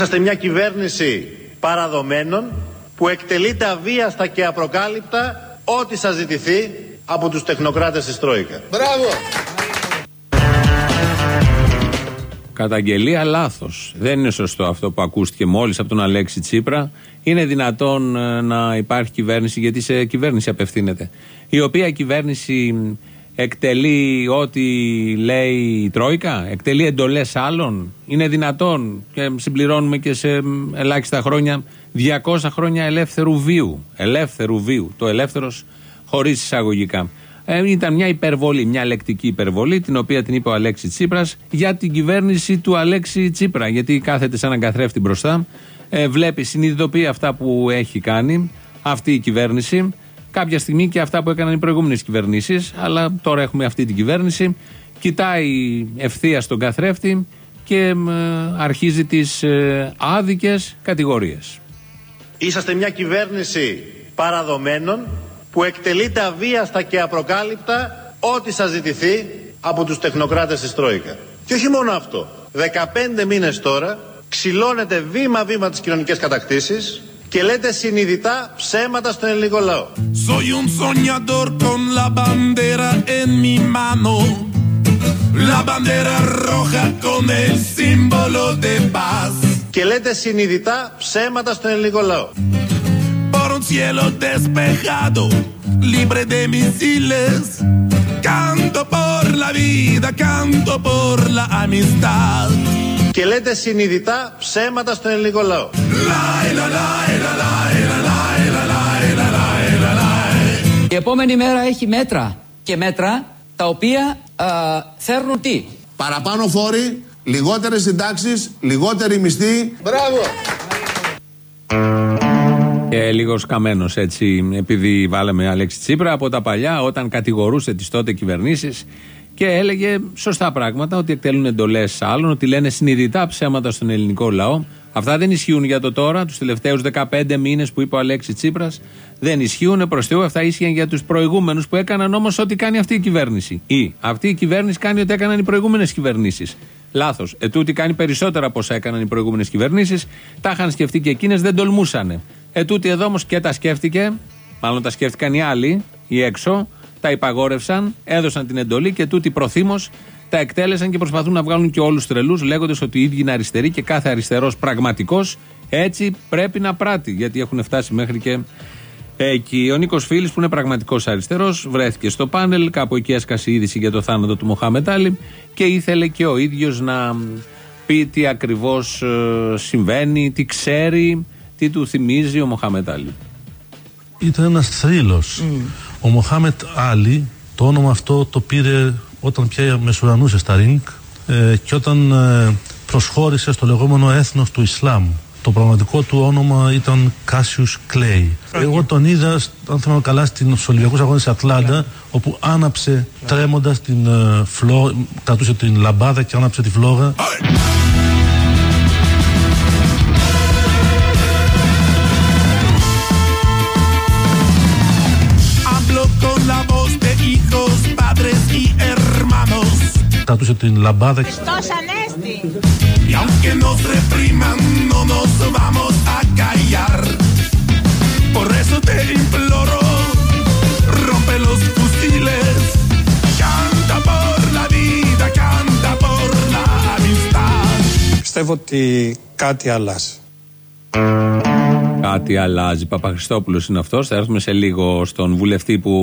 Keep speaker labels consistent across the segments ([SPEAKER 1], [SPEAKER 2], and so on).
[SPEAKER 1] Είσαστε μια κυβέρνηση παραδομένων που εκτελείται αβίαστα και απροκάλυπτα ό,τι σας ζητηθεί από τους τεχνοκράτες της Τρόικα.
[SPEAKER 2] Μπράβο!
[SPEAKER 3] Καταγγελία λάθος. Δεν είναι σωστό αυτό που ακούστηκε μόλις από τον Αλέξη Τσίπρα. Είναι δυνατόν ε, να υπάρχει κυβέρνηση, γιατί σε κυβέρνηση απευθύνεται, η οποία κυβέρνηση εκτελεί ό,τι λέει η Τρόικα, εκτελεί εντολές άλλων; Είναι δυνατόν και συμπληρώνουμε και σε ελάχιστα χρόνια 200 χρόνια ελεύθερου βίου. Ελεύθερου βίου. Το ελεύθερος χωρίς εισαγωγικά. Ε, ήταν μια υπερβολή, μια λεκτική υπερβολή, την οποία την είπε ο Αλέξη Τσίπρας για την κυβέρνηση του Αλέξη Τσίπρα. Γιατί κάθεται σαν έναν καθρέφτη μπροστά, ε, βλέπει, συνειδητοποιεί αυτά που έχει κάνει αυτή η κυβέρνηση. Κάποια στιγμή και αυτά που έκαναν οι προηγούμενες κυβερνήσεις, αλλά τώρα έχουμε αυτή την κυβέρνηση. Κοιτάει ευθεία στον καθρέφτη και ε, αρχίζει τις ε, άδικες κατηγορίες.
[SPEAKER 1] Είσαστε μια κυβέρνηση παραδομένων που εκτελείται αβίαστα και απροκάλυπτα ό,τι σας ζητηθεί από τους τεχνοκράτες της Τρόικα. Και όχι μόνο αυτό. 15 μήνες τώρα ξυλώνετε βήμα-βήμα τις κοινωνικές κατακτήσεις και λέτε συνειδητά ψέματα στον ελληνικό λαό. Soy un soñador con la bandera en mi mano. La bandera roja con el símbolo de paz. Και λέτε συνειδητά ψέματα στον ελληνικό λαό un cielo despejado, libre de misiles. Canto por la vida, canto por la amistad. Και λέτε συνειδητά ψέματα στον ελληνικό λαό.
[SPEAKER 4] Η επόμενη μέρα έχει μέτρα και μέτρα τα οποία α, φέρνουν τι;
[SPEAKER 2] Παραπάνω φόροι, λιγότερες συντάξεις, λιγότερη μισθή. Μπράβο!
[SPEAKER 3] Και λίγος καμένος έτσι, επειδή βάλαμε Αλέξη Τσίπρα από τα παλιά, όταν κατηγορούσε τις τότε κυβερνήσεις και έλεγε σωστά πράγματα, ότι εκτελούν εντολές άλλων, ότι λένε συνειδητά ψέματα στον ελληνικό λαό. Αυτά δεν ισχύουν για το τώρα, τους τελευταίους 15 μήνες που είπε ο Αλέξης Τσίπρας. Δεν ισχύουν προς Θεού, αυτά ίσχυαν για τους προηγούμενους που έκαναν όμως ό,τι κάνει αυτή η κυβέρνηση. Ή αυτή η κυβέρνηση κάνει ό,τι έκαναν οι προηγούμενες κυβερνήσεις. Λάθος. Ετούτη κάνει περισσότερα από όσα έκαναν οι προηγούμενες κυβερνήσεις. Τα είχαν σκεφτεί και εκείνες, δεν τολμούσαν. Ετούτη εδώ όμως και τα σκέφτηκε, μάλλον τα σκέφτηκαν οι άλλοι, οι έξω, τα υπαγόρευσαν, έδωσαν την εντολή και τούτη προθύμως τα εκτέλεσαν και προσπαθούν να βγάλουν και όλους τρελούς, λέγοντας ότι οι ίδιοι είναι αριστεροί και κάθε αριστερός πραγματικός έτσι πρέπει να πράττει. Γιατί έχουν φτάσει μέχρι και εκεί. Ο Νίκος Φίλης, που είναι πραγματικός αριστερός, βρέθηκε στο πάνελ. Κάπου εκεί έσκασε η είδηση για το θάνατο του Μοχάμετ Άλλη και ήθελε και ο ίδιος να πει τι ακριβώς ε, συμβαίνει, τι ξέρει τι του θυμίζει ο Μοχάμετ Άλι.
[SPEAKER 5] Ήταν ένας θρύλος. Μμ. Ο Μοχάμετ Άλι, το όνομα αυτό το πήρε όταν πια μεσουρανούσε στα ρινγκ ε, και όταν ε, προσχώρησε στο λεγόμενο έθνος του Ισλάμ. Το πραγματικό του όνομα ήταν Κάσιους Κλέι. Εγώ τον είδα, αν θυμάμαι καλά, στους Ολυμπιακούς Αγώνες Ατλάντα, όπου άναψε τρέμοντας την ε, φλόγα, κρατούσε την λαμπάδα και άναψε τη φλόγα. Κρατούσε την λαμπάδα.
[SPEAKER 6] Χριστός Ανέστη!
[SPEAKER 5] Y aunque nos repriman, no nos vamos a callar. Por eso te imploro, rompe los fusiles. Canta por la vida, canta por la amistad. Πιστεύω ότι κάτι αλλάζει.
[SPEAKER 3] Κάτι αλλάζει. Παπαχριστόπουλος είναι αυτός. Θα έρθουμε σε λίγο στον βουλευτή που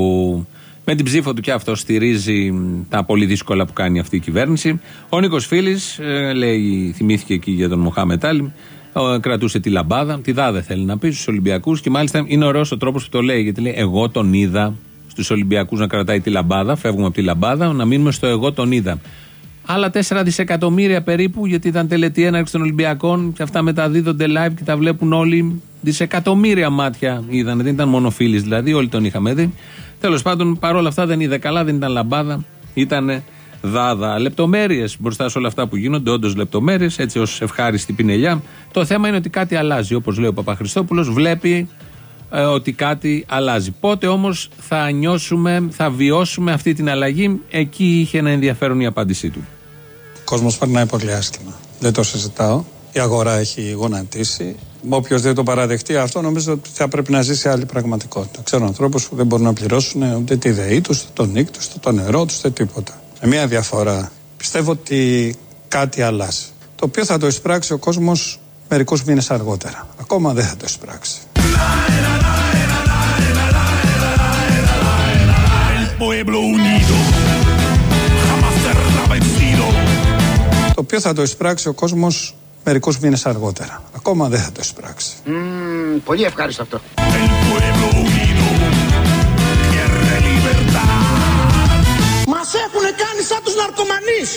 [SPEAKER 3] με την ψήφο του και αυτό στηρίζει τα πολύ δύσκολα που κάνει αυτή η κυβέρνηση. Ο Νίκος Φίλης, ε, λέει, θυμήθηκε εκεί για τον Μοχάμετ Άλλη, κρατούσε τη λαμπάδα. Τη δάδε θέλει να πει στους Ολυμπιακούς και μάλιστα είναι ωραίος ο τρόπος που το λέει. Γιατί λέει, Εγώ τον είδα στους Ολυμπιακούς να κρατάει τη λαμπάδα. Φεύγουμε από τη λαμπάδα, να μείνουμε στο Εγώ τον είδα. Άλλα 4 δισεκατομμύρια περίπου, γιατί ήταν τελετή έναρξη των Ολυμπιακών και αυτά μεταδίδονται live και τα βλέπουν όλοι. Δισεκατομμύρια μάτια είδαν, δεν ήταν μόνο φίλοι δηλαδή, όλοι τον είχαμε δει. Τέλος πάντων, παρόλα αυτά δεν είδε καλά, δεν ήταν λαμπάδα, ήταν δάδα. Λεπτομέρειες μπροστά σε όλα αυτά που γίνονται, όντως λεπτομέρειες, έτσι ως ευχάριστη πινελιά. Το θέμα είναι ότι κάτι αλλάζει. Όπως λέει ο Παπαχριστόπουλος, βλέπει ε, ότι κάτι αλλάζει. Πότε όμως θα νιώσουμε, θα βιώσουμε αυτή την αλλαγή, εκεί είχε ένα ενδιαφέρον η απάντησή του.
[SPEAKER 7] Ο κόσμος περνάει πολύ άσχημα. Δεν το συζητάω. Η αγορά έχει γονατίσει. Όποιος δεν το παραδεχτεί αυτό, νομίζω ότι θα πρέπει να ζήσει άλλη πραγματικότητα. Ξέρω ανθρώπους που δεν μπορούν να πληρώσουν ούτε τη ΔΕΗ τους, ούτε τον νίκ τους, ούτε το νερό τους, ούτε τίποτα. Με μία διαφορά. Πιστεύω ότι κάτι αλλάζει. Το οποίο θα το εισπράξει ο κόσμος μερικούς μήνες αργότερα. Ακόμα δεν θα το εισπράξει. Το οποίο θα το εισπράξει ο κόσμος μερικούς μήνες αργότερα. Ακόμα δεν θα το εισπράξει.
[SPEAKER 8] πολύ ευχάριστο αυτό.
[SPEAKER 6] Μας έχουν κάνει σαν τους ναρκωμανείς.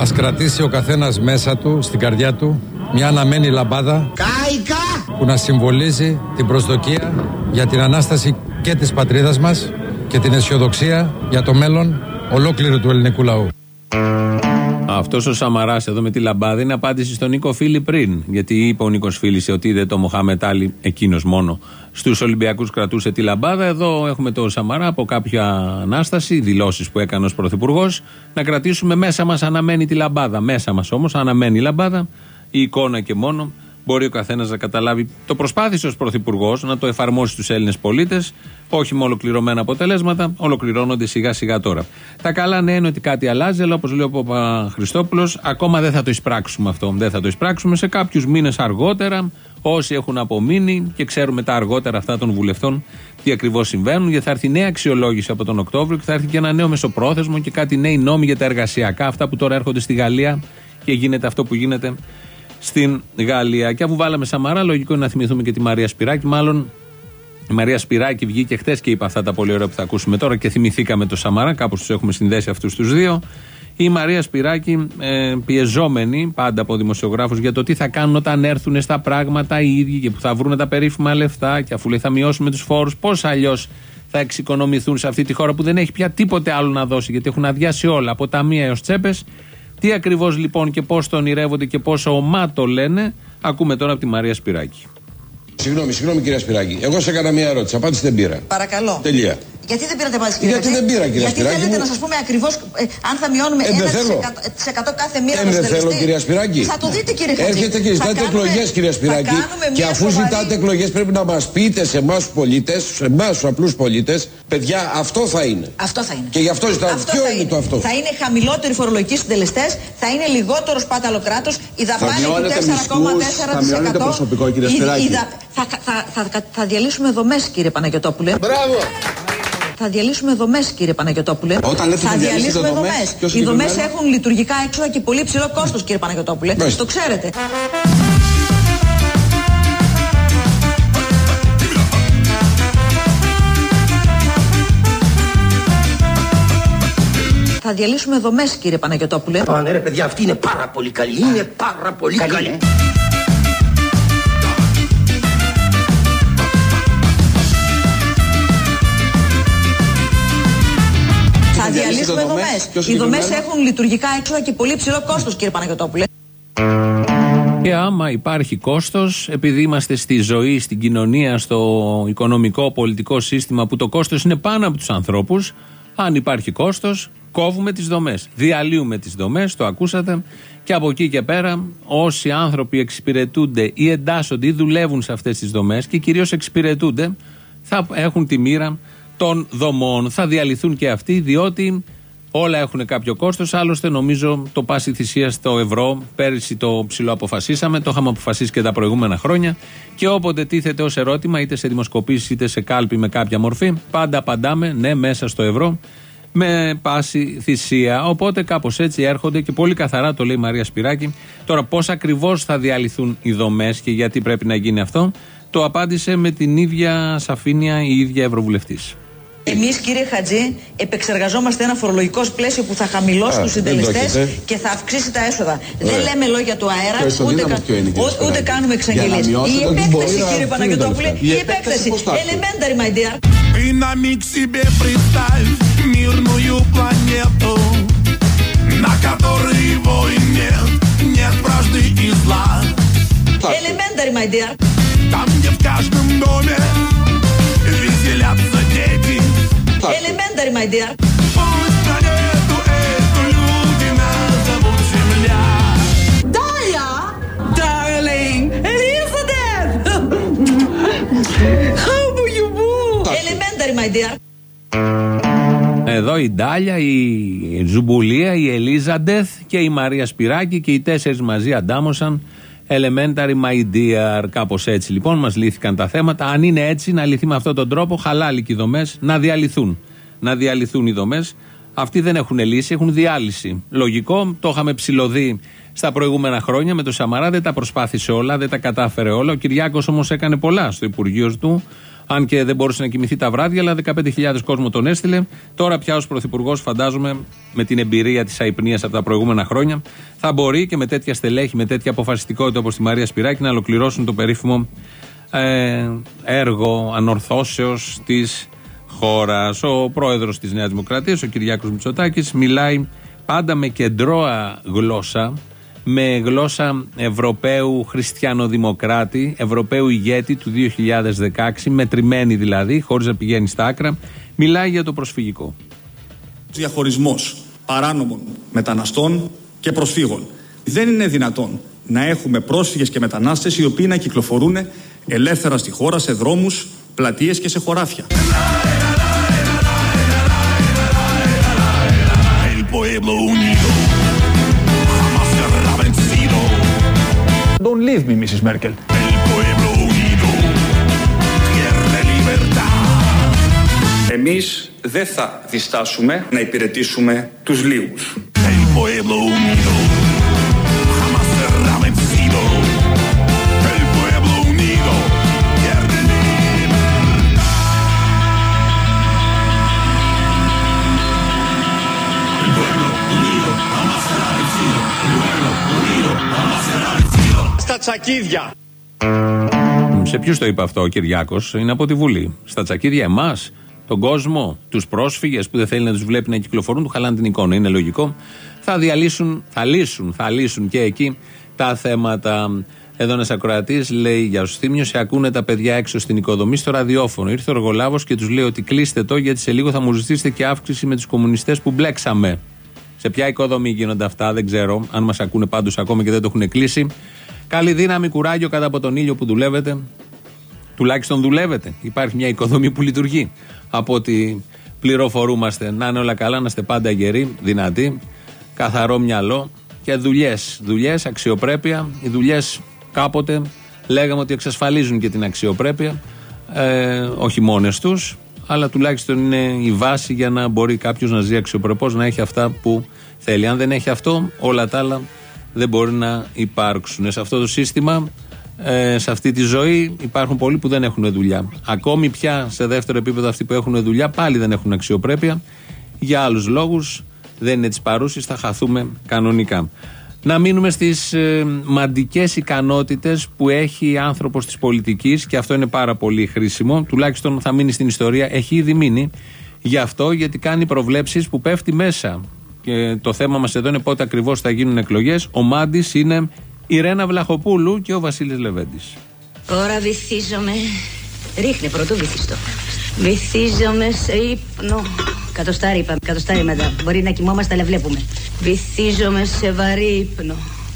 [SPEAKER 9] Ας κρατήσει ο καθένας μέσα του, στην καρδιά του, μια αναμένη λαμπάδα
[SPEAKER 6] Κάικα!
[SPEAKER 9] που να συμβολίζει την προσδοκία για την Ανάσταση και της πατρίδας μας και την αισιοδοξία για το μέλλον ολόκληρου του ελληνικού λαού.
[SPEAKER 3] Αυτός ο Σαμαράς εδώ με τη λαμπάδα είναι απάντηση στον Νίκο Φίλη πριν. Γιατί είπε ο Νίκος Φίλης ότι είδε το Μοχάμετ Άλλη, εκείνος μόνο, στους Ολυμπιακούς κρατούσε τη λαμπάδα. Εδώ έχουμε το Σαμαρά από κάποια ανάσταση, δηλώσεις που έκανε ως πρωθυπουργός, να κρατήσουμε μέσα μας αναμένει τη λαμπάδα. Μέσα μας όμως αναμένει η λαμπάδα, η εικόνα και μόνο. Μπορεί ο καθένας να καταλάβει. Το προσπάθησε ως πρωθυπουργός να το εφαρμόσει στους Έλληνες πολίτες. Όχι με ολοκληρωμένα αποτελέσματα, ολοκληρώνονται σιγά σιγά τώρα. Τα καλά ναι είναι ότι κάτι αλλάζει, αλλά όπως λέει ο Χριστόπουλο, ακόμα δεν θα το εισπράξουμε αυτό. Δεν θα το εισπράξουμε σε κάποιους μήνες αργότερα, όσοι έχουν απομείνει και ξέρουμε τα αργότερα αυτά των βουλευτών τι ακριβώς συμβαίνουν, γιατί θα έρθει νέα αξιολόγηση από τον Οκτώβριο και θα έρθει και ένα νέο μεσοπρόθεσμο και κάτι νέοι νόμοι για τα εργασιακά, αυτά που τώρα έρχονται στη Γαλλία και γίνεται αυτό που γίνεται στην Γαλλία. Και αφού βάλαμε Σαμαρά, λογικό είναι να θυμηθούμε και τη Μαρία Σπυράκη. Μάλλον η Μαρία Σπυράκη βγήκε χθες και είπε αυτά τα πολύ ωραία που θα ακούσουμε τώρα και θυμηθήκαμε το Σαμαρά. Κάπως τους έχουμε συνδέσει αυτούς τους δύο. Η Μαρία Σπυράκη, ε, πιεζόμενη πάντα από δημοσιογράφους για το τι θα κάνουν όταν έρθουν στα πράγματα οι ίδιοι και που θα βρουν τα περίφημα λεφτά και αφού λέει θα μειώσουμε τους φόρους, πώς αλλιώς θα εξοικονομηθούν σε αυτή τη χώρα που δεν έχει πια τίποτε άλλο να δώσει γιατί έχουν αδειάσει όλα από ταμεία έως τσέπες. Τι ακριβώς λοιπόν και πώς το ονειρεύονται και πόσο ομά το λένε, ακούμε τώρα από τη Μαρία Σπυράκη.
[SPEAKER 10] Συγγνώμη, συγγνώμη κυρία Σπυράκη. Εγώ σε έκανα μια ερώτηση. Απάντηση δεν πήρα.
[SPEAKER 11] Παρακαλώ.
[SPEAKER 10] Τελεία.
[SPEAKER 11] Γιατί δεν πήρατε απάντηση, κύριε
[SPEAKER 10] Γιατί δεν πήρα, κυρία
[SPEAKER 11] Γιατί
[SPEAKER 10] Σπυράκη.
[SPEAKER 11] θέλετε
[SPEAKER 10] μου.
[SPEAKER 11] να σας πούμε ακριβώς αν θα μειώνουμε
[SPEAKER 10] Ε, δεν
[SPEAKER 11] 1%
[SPEAKER 10] θέλω.
[SPEAKER 11] σε 100 κάθε μήνα
[SPEAKER 10] Ε,
[SPEAKER 11] το
[SPEAKER 10] δεν θέλω,
[SPEAKER 11] συντελεστή.
[SPEAKER 10] κυρία Σπυράκη.
[SPEAKER 11] Θα το δείτε, κύριε Χατζη.
[SPEAKER 10] Έρχεται και
[SPEAKER 11] Θα
[SPEAKER 10] ζητάτε
[SPEAKER 11] κάνουμε-
[SPEAKER 10] εκλογές, κυρία
[SPEAKER 11] θα
[SPEAKER 10] Σπυράκη.
[SPEAKER 11] κάνουμε
[SPEAKER 10] Και
[SPEAKER 11] μια
[SPEAKER 10] αφού
[SPEAKER 11] σοβαρή-
[SPEAKER 10] ζητάτε εκλογές, πρέπει να μας πείτε σε εμάς τους πολίτες, σε εμάς τους απλούς πολίτες, παιδιά, αυτό θα είναι.
[SPEAKER 11] Αυτό θα είναι.
[SPEAKER 10] Και γι' αυτό ζητάω. Ποιο
[SPEAKER 11] θα
[SPEAKER 10] είναι το αυτό;
[SPEAKER 11] Θα είναι χαμηλότεροι φορολογικοί συντελεστές, θα είναι λιγότερος σπάταλο κράτο, η δαπάνη του
[SPEAKER 10] μειώνετε
[SPEAKER 11] 4,4%.
[SPEAKER 10] θα μειώνετε προσωπικό, κύριε
[SPEAKER 11] Η- η
[SPEAKER 10] Σπυράκη.
[SPEAKER 11] δα- Θα, θα, θα, θα, θα διαλύσουμε δομές, κύριε Παναγιοτόπουλε.
[SPEAKER 10] Μπράβο!
[SPEAKER 11] Θα διαλύσουμε δομές, κύριε Παναγιοτόπουλε.
[SPEAKER 10] Όταν λέτε
[SPEAKER 11] θα
[SPEAKER 10] θα διαλύσετε
[SPEAKER 11] διαλύσουμε
[SPEAKER 10] δομές,
[SPEAKER 11] δομές.
[SPEAKER 10] πιο
[SPEAKER 11] Οι δομές
[SPEAKER 10] συγκεκριμένα;
[SPEAKER 11] έχουν λειτουργικά έξοδα και πολύ ψηλό κόστος, κύριε Παναγιοτόπουλε.
[SPEAKER 10] Μάλιστα.
[SPEAKER 11] Το ξέρετε. Θα διαλύσουμε δομές, κύριε Παναγιοτόπουλε.
[SPEAKER 8] Α, ναι ρε παιδιά, αυτή είναι πάρα πολύ καλή. Είναι πάρα πολύ καλή.
[SPEAKER 11] ε. Θα
[SPEAKER 10] διαλύσετε
[SPEAKER 11] διαλύσουμε
[SPEAKER 10] δομές,
[SPEAKER 11] δομές;
[SPEAKER 10] πιο
[SPEAKER 11] Οι δομές
[SPEAKER 10] συγκεκριμένα;
[SPEAKER 11] έχουν λειτουργικά έξοδα και πολύ ψηλό κόστος, κύριε Παναγιοτόπουλε.
[SPEAKER 3] Και άμα υπάρχει κόστος, επειδή είμαστε στη ζωή, στην κοινωνία, στο οικονομικό, πολιτικό σύστημα που το κόστος είναι πάνω από τους ανθρώπους, αν υπάρχει κόστος, κόβουμε τις δομές. Διαλύουμε τις δομές, το ακούσατε. Και από εκεί και πέρα, όσοι άνθρωποι εξυπηρετούνται ή εντάσσονται ή δουλεύουν σε αυτές τις δομές και κυρίως εξυπηρετούνται, θα έχουν τη μοίρα των δομών. Θα διαλυθούν και αυτοί, διότι Όλα έχουν κάποιο κόστος. Άλλωστε, νομίζω το πάση θυσία στο ευρώ, πέρυσι το ψηλό αποφασίσαμε, το είχαμε αποφασίσει και τα προηγούμενα χρόνια. Και όποτε τίθεται ως ερώτημα, είτε σε δημοσκοπήσεις είτε σε κάλπη με κάποια μορφή, πάντα απαντάμε ναι, μέσα στο ευρώ, με πάση θυσία. Οπότε κάπως έτσι έρχονται και πολύ καθαρά το λέει η Μαρία Σπυράκη. Τώρα, πώς ακριβώς θα διαλυθούν οι δομές και γιατί πρέπει να γίνει αυτό, το απάντησε με την ίδια σαφήνεια η ίδια Ευρωβουλευτής.
[SPEAKER 11] Εμεί, κύριε Χατζή, επεξεργαζόμαστε ένα φορολογικό πλαίσιο που θα χαμηλώσει
[SPEAKER 10] Α,
[SPEAKER 11] του
[SPEAKER 10] δεν το
[SPEAKER 11] συντελεστέ
[SPEAKER 10] έχετε.
[SPEAKER 11] και θα αυξήσει τα έσοδα. Δεν
[SPEAKER 10] Ωραία.
[SPEAKER 11] λέμε λόγια του αέρα,
[SPEAKER 10] Το
[SPEAKER 11] ούτε,
[SPEAKER 10] ισοδύναμο
[SPEAKER 11] κα-
[SPEAKER 10] ποιο είναι, κύριε
[SPEAKER 11] ούτε- ούτε
[SPEAKER 10] Σπυράκη?
[SPEAKER 11] κάνουμε
[SPEAKER 10] Για να
[SPEAKER 11] εξαγγελίε. Η
[SPEAKER 10] μειώσετε το
[SPEAKER 11] επέκταση,
[SPEAKER 10] μπορεί να
[SPEAKER 11] κύριε
[SPEAKER 10] φύγουν τα
[SPEAKER 11] Παναγιοτόπουλε,
[SPEAKER 10] λεφτά.
[SPEAKER 11] η
[SPEAKER 10] Η επέκταση
[SPEAKER 11] επέκταση.
[SPEAKER 10] πώς θα έρθει?
[SPEAKER 11] Elementary, my dear.
[SPEAKER 6] Ты на миг себе представь мирную планету, на которой войн нет, нет вражды и зла.
[SPEAKER 11] Elementary, my dear.
[SPEAKER 6] Там, где в каждом доме веселятся дети,
[SPEAKER 11] Elementary, my dear. Dalia! Darling! Elizabeth! How do you move? Elementary, my dear.
[SPEAKER 3] Εδώ η Ντάλια, η Ζουμπουλία, η Ελίζαντεθ και η Μαρία Σπυράκη και οι τέσσερις μαζί αντάμωσαν. Elementary my dear. Κάπως έτσι λοιπόν μας λύθηκαν τα θέματα. Αν είναι έτσι, να λυθεί με αυτόν τον τρόπο, χαλάλι και οι δομές να διαλυθούν. Να διαλυθούν οι δομές. Αυτοί δεν έχουν λύση, έχουν διάλυση. Λογικό, το είχαμε ψηλωδεί στα προηγούμενα χρόνια με το Σαμαρά. Δεν τα προσπάθησε όλα, δεν τα κατάφερε όλα. Ο Κυριάκος όμως έκανε πολλά στο Υπουργείο του. Αν και δεν μπορούσε να κοιμηθεί τα βράδια, αλλά 15.000 κόσμο τον έστειλε. Τώρα πια ως Πρωθυπουργός, φαντάζομαι, με την εμπειρία της αϊπνίας από τα προηγούμενα χρόνια, θα μπορεί και με τέτοια στελέχη, με τέτοια αποφασιστικότητα όπως τη Μαρία Σπυράκη να ολοκληρώσουν το περίφημο ε, έργο ανορθώσεως της χώρας. Ο πρόεδρος της Νέας Δημοκρατίας, ο Κυριάκο Μητσοτάκης, μιλάει πάντα με κεντρώα γλώσσα, με γλώσσα Ευρωπαίου χριστιανοδημοκράτη, Ευρωπαίου ηγέτη του 2016, μετρημένη δηλαδή, χωρίς να πηγαίνει στα άκρα, μιλάει για το προσφυγικό.
[SPEAKER 12] Διαχωρισμός παράνομων μεταναστών και προσφύγων. Δεν είναι δυνατόν να έχουμε πρόσφυγες και μετανάστες οι οποίοι να κυκλοφορούν ελεύθερα στη χώρα, σε δρόμους, πλατείες και σε χωράφια.
[SPEAKER 6] El pueblo
[SPEAKER 7] Εμείς δεν θα διστάσουμε να υπηρετήσουμε τους λίγους.
[SPEAKER 12] Τσακίδια.
[SPEAKER 3] Σε ποιους το είπε αυτό ο Κυριάκος, είναι από τη Βουλή. Στα τσακίδια εμάς, τον κόσμο, τους πρόσφυγες που δεν θέλει να τους βλέπει να κυκλοφορούν, του χαλάνε την εικόνα. Είναι λογικό. Θα διαλύσουν, θα λύσουν, θα λύσουν και εκεί τα θέματα. Εδώ ένας ακροατής λέει για Θήμιο, σε ακούνε τα παιδιά έξω στην οικοδομή στο ραδιόφωνο. Ήρθε ο εργολάβος και τους λέει ότι κλείστε το γιατί σε λίγο θα μου ζητήσετε και αύξηση με τους κομμουνιστές που μπλέξαμε. Σε ποια οικοδομή γίνονται αυτά, δεν ξέρω. Αν μας ακούνε πάντως ακόμα και δεν το έχουν κλείσει. Καλή δύναμη, κουράγιο κατά από τον ήλιο που δουλεύετε. Τουλάχιστον δουλεύετε. Υπάρχει μια οικοδομή που λειτουργεί. Από ό,τι πληροφορούμαστε. Να είναι όλα καλά, να είστε πάντα γεροί, δυνατοί, καθαρό μυαλό και δουλειές. Δουλειές, αξιοπρέπεια. Οι δουλειές κάποτε λέγαμε ότι εξασφαλίζουν και την αξιοπρέπεια. Ε, όχι μόνες τους, αλλά τουλάχιστον είναι η βάση για να μπορεί κάποιος να ζει αξιοπρεπώς, να έχει αυτά που θέλει. Αν δεν έχει αυτό, όλα τα άλλα δεν μπορεί να υπάρξουν. Σε αυτό το σύστημα, ε, σε αυτή τη ζωή, υπάρχουν πολλοί που δεν έχουν δουλειά. Ακόμη πια σε δεύτερο επίπεδο, αυτοί που έχουν δουλειά πάλι δεν έχουν αξιοπρέπεια. Για άλλους λόγους, δεν είναι της παρούσης, θα χαθούμε κανονικά. Να μείνουμε στις ε, μαντικές ικανότητες που έχει άνθρωπος της πολιτικής και αυτό είναι πάρα πολύ χρήσιμο. Τουλάχιστον θα μείνει στην ιστορία. Έχει ήδη μείνει. Γι' αυτό γιατί κάνει προβλέψεις που πέφτει μέσα. Και το θέμα μας εδώ είναι πότε ακριβώς θα γίνουν εκλογές. Ο Μάντης είναι η Ρένα Βλαχοπούλου και ο Βασίλης Λεβέντης.
[SPEAKER 13] Τώρα βυθίζομαι. Ρίχνε πρωτού βυθιστό. Βυθίζομαι σε ύπνο. Κατοστάρι είπαμε, κατοστάρι μετά. Μπορεί να κοιμόμαστε, αλλά βλέπουμε. Βυθίζομαι σε βαρύ ύπνο.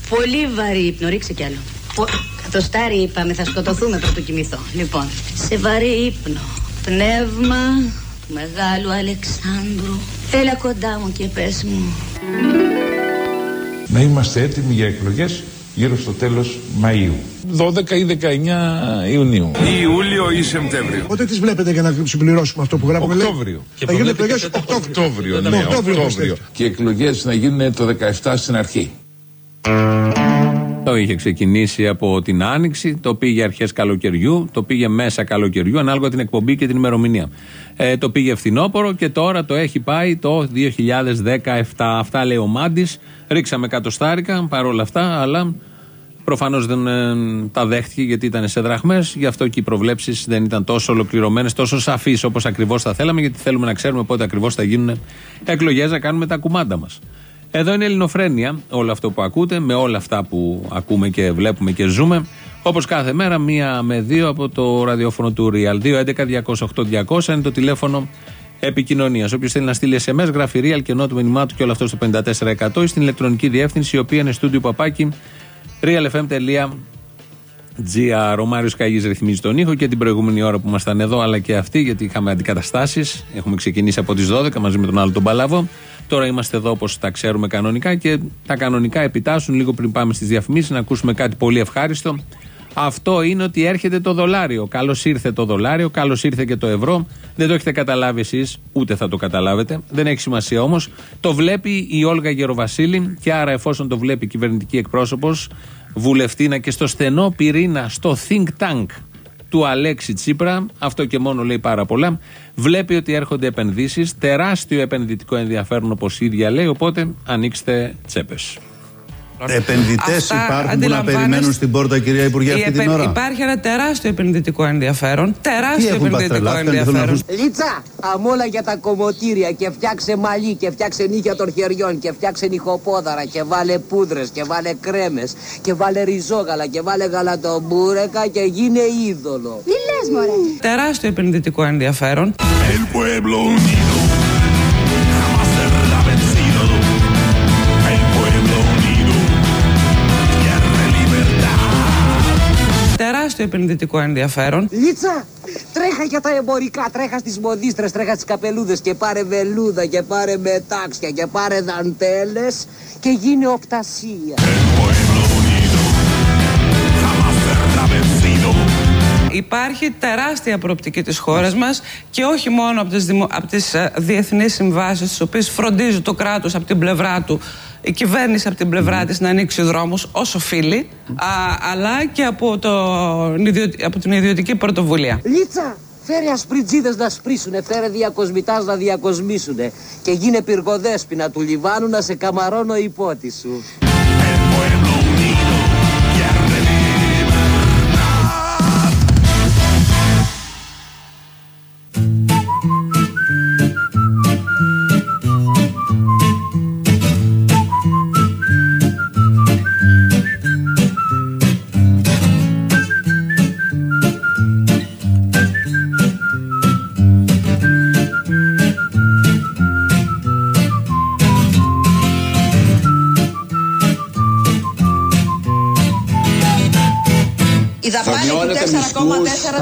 [SPEAKER 13] Πολύ βαρύ ύπνο, ρίξε κι άλλο. Πο... Κατοστάρι είπαμε, θα σκοτωθούμε πρωτού κοιμηθώ. Λοιπόν, σε βαρύ ύπνο. Πνεύμα του Μεγάλου Αλεξάνδρου. Έλα κοντά μου και πες μου.
[SPEAKER 14] Να είμαστε έτοιμοι για εκλογές γύρω στο τέλος Μαΐου. 12 ή 19 Ιουνίου.
[SPEAKER 15] Ιούλιο ή Σεπτέμβριο.
[SPEAKER 16] Πότε τις βλέπετε για να συμπληρώσουμε αυτό που γράφουμε. λέει;
[SPEAKER 14] Οκτώβριο.
[SPEAKER 16] Θα γίνουν εκλογές Οκτώβριο.
[SPEAKER 14] Οκτώβριο, ναι,
[SPEAKER 16] Οκτώβριο,
[SPEAKER 14] Οκτώβριο.
[SPEAKER 16] πιστεύετε.
[SPEAKER 14] Και οι εκλογές να γίνουν το 17 στην αρχή.
[SPEAKER 3] Το είχε ξεκινήσει από την Άνοιξη, το πήγε αρχές καλοκαιριού, το πήγε μέσα καλοκαιριού, ανάλογα την εκπομπή και την ημερομηνία. Ε, το πήγε φθινόπωρο και τώρα το έχει πάει το 2017. Αυτά λέει ο Μάντης. Ρίξαμε κατοστάρικα παρόλα αυτά, αλλά προφανώς δεν ε, τα δέχτηκε γιατί ήταν σε δραχμές. Γι' αυτό και οι προβλέψεις δεν ήταν τόσο ολοκληρωμένες, τόσο σαφείς όπως ακριβώς θα θέλαμε, γιατί θέλουμε να ξέρουμε πότε ακριβώς θα γίνουν εκλογές, να κάνουμε τα κουμάντα μας. Εδώ είναι η Ελληνοφρένεια, όλο αυτό που ακούτε, με όλα αυτά που ακούμε και βλέπουμε και ζούμε. Όπως κάθε μέρα, μία με δύο από το ραδιόφωνο του Real. 2, 11, 208, 200 είναι το τηλέφωνο επικοινωνίας. Όποιος θέλει να στείλει SMS, γράφει real και νότου μήνυμά του και όλο αυτό στο 54% ή στην ηλεκτρονική διεύθυνση, η οποία είναι στούντιο παπάκι realfm.gr. Ο Μάριος Καγής ρυθμίζει τον ήχο και την προηγούμενη ώρα που ήμασταν εδώ, αλλά και αυτή, γιατί είχαμε αντικαταστάσεις. Έχουμε ξεκινήσει από τις 12 μαζί με τον άλλο τον Παλάβο. Τώρα είμαστε εδώ όπως τα ξέρουμε κανονικά και τα κανονικά επιτάσσουν λίγο πριν πάμε στις διαφημίσεις να ακούσουμε κάτι πολύ ευχάριστο. Αυτό είναι ότι έρχεται το δολάριο. Καλώς ήρθε το δολάριο, καλώς ήρθε και το ευρώ. Δεν το έχετε καταλάβει εσείς, ούτε θα το καταλάβετε. Δεν έχει σημασία όμως. Το βλέπει η Όλγα Γεροβασίλη και άρα, εφόσον το βλέπει η κυβερνητική εκπρόσωπος, βουλευτήνα και στο στενό πυρήνα, στο think tank του Αλέξη Τσίπρα, αυτό και μόνο λέει πάρα πολλά, βλέπει ότι έρχονται επενδύσεις, τεράστιο επενδυτικό ενδιαφέρον όπως η ίδια λέει, οπότε ανοίξτε τσέπες.
[SPEAKER 17] Επενδυτές υπάρχουν που να περιμένουν στην πόρτα, κυρία Υπουργέ, αυτή την ώρα;
[SPEAKER 18] Υπάρχει ένα τεράστιο επενδυτικό ενδιαφέρον. Τεράστιο
[SPEAKER 17] έχουν
[SPEAKER 18] επενδυτικό
[SPEAKER 17] παστρελά,
[SPEAKER 18] ενδιαφέρον.
[SPEAKER 19] Λίτσα, αμόλα για τα κομμωτήρια και φτιάξε μαλλί και φτιάξε νύχια των χεριών και φτιάξε νυχοπόδαρα και βάλε πούδρες και βάλε κρέμες και βάλε ριζόγαλα και βάλε γαλατομπούρεκα και γίνε είδωλο.
[SPEAKER 18] Τι λες μωρέ. Τεράστιο επενδυτικό ενδιαφέρον.
[SPEAKER 6] El pueblo unido
[SPEAKER 18] Τεράστιο επενδυτικό ενδιαφέρον.
[SPEAKER 19] Λίτσα, τρέχα για τα εμπορικά, τρέχα στις μοδίστρες, τρέχα στις καπελούδες και πάρε βελούδα και πάρε μετάξια και πάρε δαντέλες και γίνε οπτασία.
[SPEAKER 18] Υπάρχει τεράστια προοπτική της χώρας μας και όχι μόνο από τις, δημο... από τις ε, διεθνείς συμβάσεις τις οποίες φροντίζει το κράτος από την πλευρά του η κυβέρνηση από την πλευρά της να ανοίξει δρόμους όσο οφείλει α, αλλά και από, το, από την ιδιωτική πρωτοβουλία.
[SPEAKER 19] Λίτσα, φέρε ασπριτζίδες να σπρίσουνε, φέρε διακοσμητάς να διακοσμήσουνε και γίνε πυργοδέσποινα του Λιβάνου να σε καμαρώνω υπότι σου.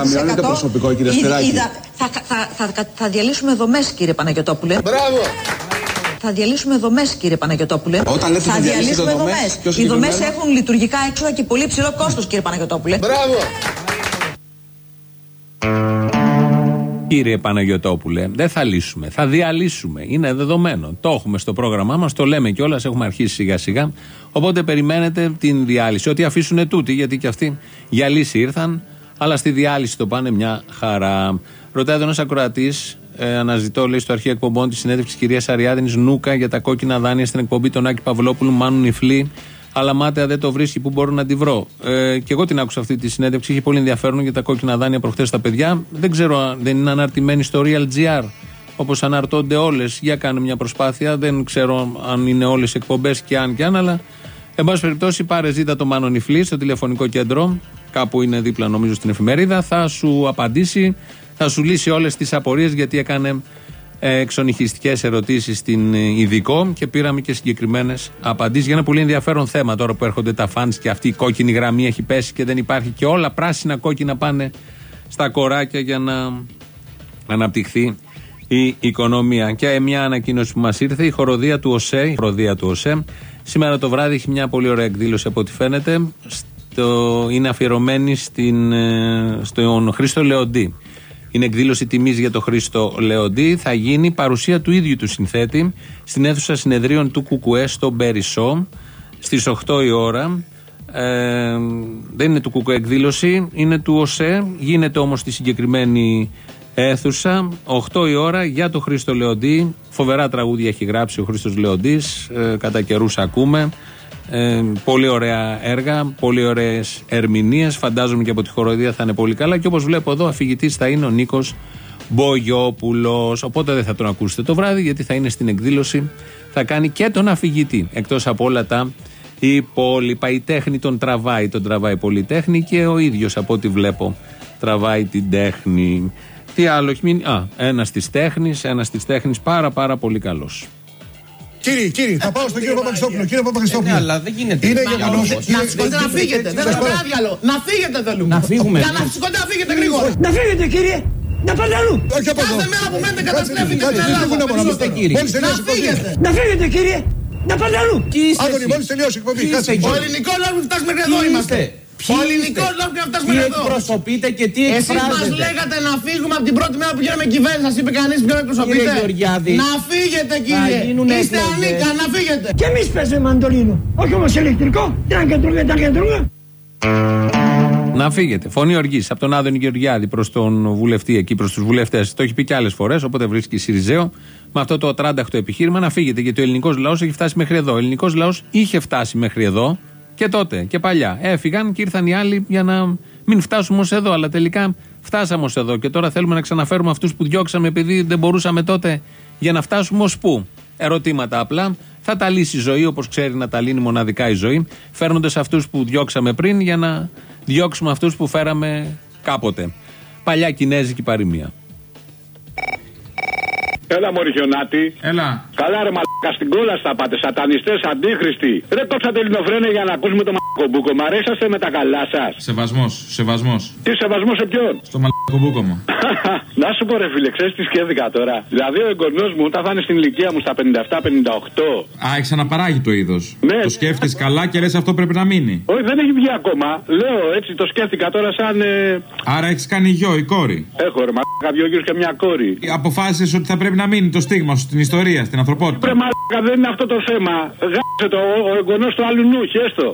[SPEAKER 11] 4,4%.
[SPEAKER 10] θα μειώνετε προσωπικό, κύριε
[SPEAKER 11] Η- η
[SPEAKER 10] Σπυράκη.
[SPEAKER 11] δα- Θα, θα, θα, θα, θα διαλύσουμε δομές, κύριε Παναγιοτόπουλε.
[SPEAKER 10] Μπράβο!
[SPEAKER 11] Θα διαλύσουμε δομές, κύριε Παναγιοτόπουλε.
[SPEAKER 10] Όταν λέτε
[SPEAKER 11] θα
[SPEAKER 10] θα διαλύσετε δομές, πιο
[SPEAKER 11] Οι δομές
[SPEAKER 10] συγκεκριμένα;
[SPEAKER 11] έχουν λειτουργικά έξοδα και πολύ ψηλό κόστος, κύριε Παναγιοτόπουλε.
[SPEAKER 10] Μπράβο!
[SPEAKER 3] Κύριε Παναγιοτόπουλε, δεν θα λύσουμε. Θα διαλύσουμε. Είναι δεδομένο. Το έχουμε στο πρόγραμμά μας, το λέμε κιόλας. Έχουμε αρχίσει σιγά σιγά. Οπότε περιμένετε την διάλυση. Ότι αφήσουν τούτοι, γιατί και αυτοί για λύση ήρθαν, αλλά στη διάλυση το πάνε μια χαρά. Ρωτάει εδώ ένας ακροατής, ε, αναζητώ λέει στο αρχείο εκπομπών τη συνέντευξη κυρίας Αριάδνης Νούκα για τα κόκκινα δάνεια στην εκπομπή των Άκη Παυλόπουλου. Μάνουν νυφλή. Αλλά μάταια δεν το βρίσκει που μπορώ να τη βρω. Ε, και εγώ την άκουσα αυτή τη συνέντευξη. Είχε πολύ ενδιαφέρον για τα κόκκινα δάνεια προχθές στα παιδιά. Δεν ξέρω αν δεν είναι αναρτημένη στο Real GR. Όπως αναρτώνται όλες. Για κάνε μια προσπάθεια. Δεν ξέρω αν είναι όλες οι εκπομπές και αν και αν, αλλά. Εν πάση περιπτώσει, πάρε ζήτα το Μάνο Νιφλή στο τηλεφωνικό κέντρο. Κάπου είναι δίπλα, νομίζω, στην εφημερίδα. Θα σου απαντήσει, θα σου λύσει όλες τις απορίες γιατί έκανε εξονυχιστικές ερωτήσεις στην ε, ειδικό και πήραμε και συγκεκριμένες απαντήσεις για ένα πολύ ενδιαφέρον θέμα τώρα που έρχονται τα φαντ και αυτή η κόκκινη γραμμή έχει πέσει και δεν υπάρχει και όλα πράσινα κόκκινα πάνε στα κοράκια για να αναπτυχθεί η οικονομία. Και μια ανακοίνωση που μας ήρθε, η χοροδία του ΟΣΕ, η χοροδία του ΟΣΕ, σήμερα το βράδυ έχει μια πολύ ωραία εκδήλωση από ό,τι φαίνεται. Στο, είναι αφιερωμένη στην, ε, στον Χρήστο Λεοντή. Είναι εκδήλωση τιμής για τον Χρήστο Λεοντή. Θα γίνει παρουσία του ίδιου του συνθέτη στην αίθουσα συνεδρίων του Κουκουέ στο Μπερισό στις 8 η ώρα. Ε, δεν είναι του Κουκουέ εκδήλωση, είναι του ΟΣΕ. Γίνεται όμως στη συγκεκριμένη αίθουσα. 8 η ώρα για τον Χρήστο Λεοντή. Φοβερά τραγούδια έχει γράψει ο Χρήστος Λεοντής. Ε, κατά καιρούς ακούμε. Ε, πολύ ωραία έργα, πολύ ωραίες ερμηνείες. Φαντάζομαι και από τη χοροδία θα είναι πολύ καλά. Και όπως βλέπω εδώ, αφηγητής θα είναι ο Νίκος Μπογιόπουλος. Οπότε δεν θα τον ακούσετε το βράδυ, γιατί θα είναι στην εκδήλωση. Θα κάνει και τον αφηγητή. Εκτός από όλα τα υπόλοιπα. Η τέχνη τον τραβάει, τον τραβάει πολύ τέχνη και ο ίδιος από ό,τι βλέπω τραβάει την τέχνη. Τι άλλο έχει μείνει; Α, ένας της τέχνης, ένας της τέχνης πάρα πάρα πολύ καλός.
[SPEAKER 16] Κύριε, κύριε, θα πάω στον κύριο Παπαχριστόπουλο. Κύριε Παπαχριστόπουλο.
[SPEAKER 2] Ναι, αλλά δεν γίνεται.
[SPEAKER 16] Είναι
[SPEAKER 2] Να-
[SPEAKER 16] γεγονό.
[SPEAKER 2] Να σηκωθείτε να φύγετε. Δεν θέλουμε άδειαλο. Να φύγετε θέλουμε. Να φύγουμε. Για να σηκωθείτε να φύγετε γρήγορα.
[SPEAKER 16] Να φύγετε, κύριε. Να πάτε αλλού. Όχι από εδώ.
[SPEAKER 2] Κάθε μέρα που μένετε
[SPEAKER 16] Κάτσε,
[SPEAKER 2] καταστρέφετε
[SPEAKER 16] κάτσε,
[SPEAKER 2] την
[SPEAKER 16] δεν φύγουν
[SPEAKER 2] Ελλάδα.
[SPEAKER 16] από εδώ.
[SPEAKER 2] Περισσότερο.
[SPEAKER 16] Μόλις
[SPEAKER 2] Να
[SPEAKER 16] τελειώσει η εκπομπή.
[SPEAKER 2] φύγετε.
[SPEAKER 16] Να φύγετε, κύριε. Να πάτε αλλού.
[SPEAKER 2] Τι είστε
[SPEAKER 16] Άδωνη,
[SPEAKER 2] εσείς;
[SPEAKER 16] μόλις τελειώσει η εκπομπή.
[SPEAKER 2] Τι
[SPEAKER 16] Κάτσε.
[SPEAKER 2] είστε, Ο ελληνικό λόγο που φτάσουμε μέχρι εδώ
[SPEAKER 16] Ποιοι
[SPEAKER 2] είμαστε.
[SPEAKER 16] Είστε;
[SPEAKER 2] Ο ελληνικός λόγο που φτάσουμε Τι μέχρι εδώ. εκπροσωπείτε και τι Εσείς μας εκφράζετε; λέγατε να φύγουμε από την πρώτη μέρα που γίναμε κυβέρνηση. Σας είπε κανείς ποιον εκπροσωπείτε; Κύριε Γεωργιάδη, Να φύγετε θα κύριε. γίνουνε Είστε εκλογές. ανήκα να φύγετε.
[SPEAKER 16] Και εμείς παίζουμε μαντολίνο. Όχι όμως ηλεκτρικό. Τραγκεντρούγε, τραγκεντρούγε.
[SPEAKER 3] Να φύγετε. Φωνή οργής από τον Άδωνη Γεωργιάδη προς τον βουλευτή εκεί, προς τους βουλευτές. Το έχει πει και άλλες φορές, οπότε βρίσκει Σιριζέο με αυτό το ατράνταχτο επιχείρημα να φύγετε. Γιατί ο ελληνικός λαός έχει φτάσει μέχρι εδώ. Ο ελληνικός λαός είχε φτάσει μέχρι εδώ και τότε και παλιά. Έφυγαν και ήρθαν οι άλλοι για να μην φτάσουμε ως εδώ. Αλλά τελικά φτάσαμε ως εδώ και τώρα θέλουμε να ξαναφέρουμε αυτούς που διώξαμε επειδή δεν μπορούσαμε τότε για να φτάσουμε ως πού. Ερωτήματα απλά. Θα τα λύσει η ζωή όπως ξέρει να τα λύνει μοναδικά η ζωή, φέρνοντας αυτούς που διώξαμε πριν για να διώξουμε αυτούς που φέραμε κάποτε. Παλιά κινέζικη παροιμία.
[SPEAKER 20] Έλα, Μωρή Χιονάτη.
[SPEAKER 3] Έλα.
[SPEAKER 20] Καλά, ρε μαλάκα στην κόλα θα πάτε. Σατανιστές, αντίχρηστοι. Ρε κόψατε ελληνοφρένε για να ακούσουμε το μαλακομπούκο. Μ' αρέσαστε με τα καλά σας.
[SPEAKER 14] Σεβασμός, σεβασμός.
[SPEAKER 20] Τι σεβασμό σε ποιον;
[SPEAKER 14] Στο μαλακομπούκο μου.
[SPEAKER 20] να σου πω, ρε φίλε, ξέρεις τι σκέφτηκα τώρα; Δηλαδή, ο εγγονός μου, όταν θα είναι στην ηλικία μου στα 57-58.
[SPEAKER 14] Α, έχεις αναπαράγει το είδος.
[SPEAKER 20] Ναι.
[SPEAKER 14] Το σκέφτεσαι καλά και λες αυτό πρέπει να μείνει.
[SPEAKER 20] Όχι, δεν έχει βγει ακόμα. Λέω έτσι, το σκέφτηκα τώρα σαν. Ε...
[SPEAKER 14] Άρα έχεις κάνει γιο ή κόρη;
[SPEAKER 20] Έχω ρε μαλάκα, δύο γύρου και μια κόρη.
[SPEAKER 14] Αποφάσισες ότι θα πρέπει να μείνει το στίγμα σου στην ιστορία, στην ανθρωπότητα.
[SPEAKER 20] Ρε μαλάκα, δεν είναι αυτό το θέμα. Γάψε το, ο, ο εγγονός του άλλου νου, χέστο.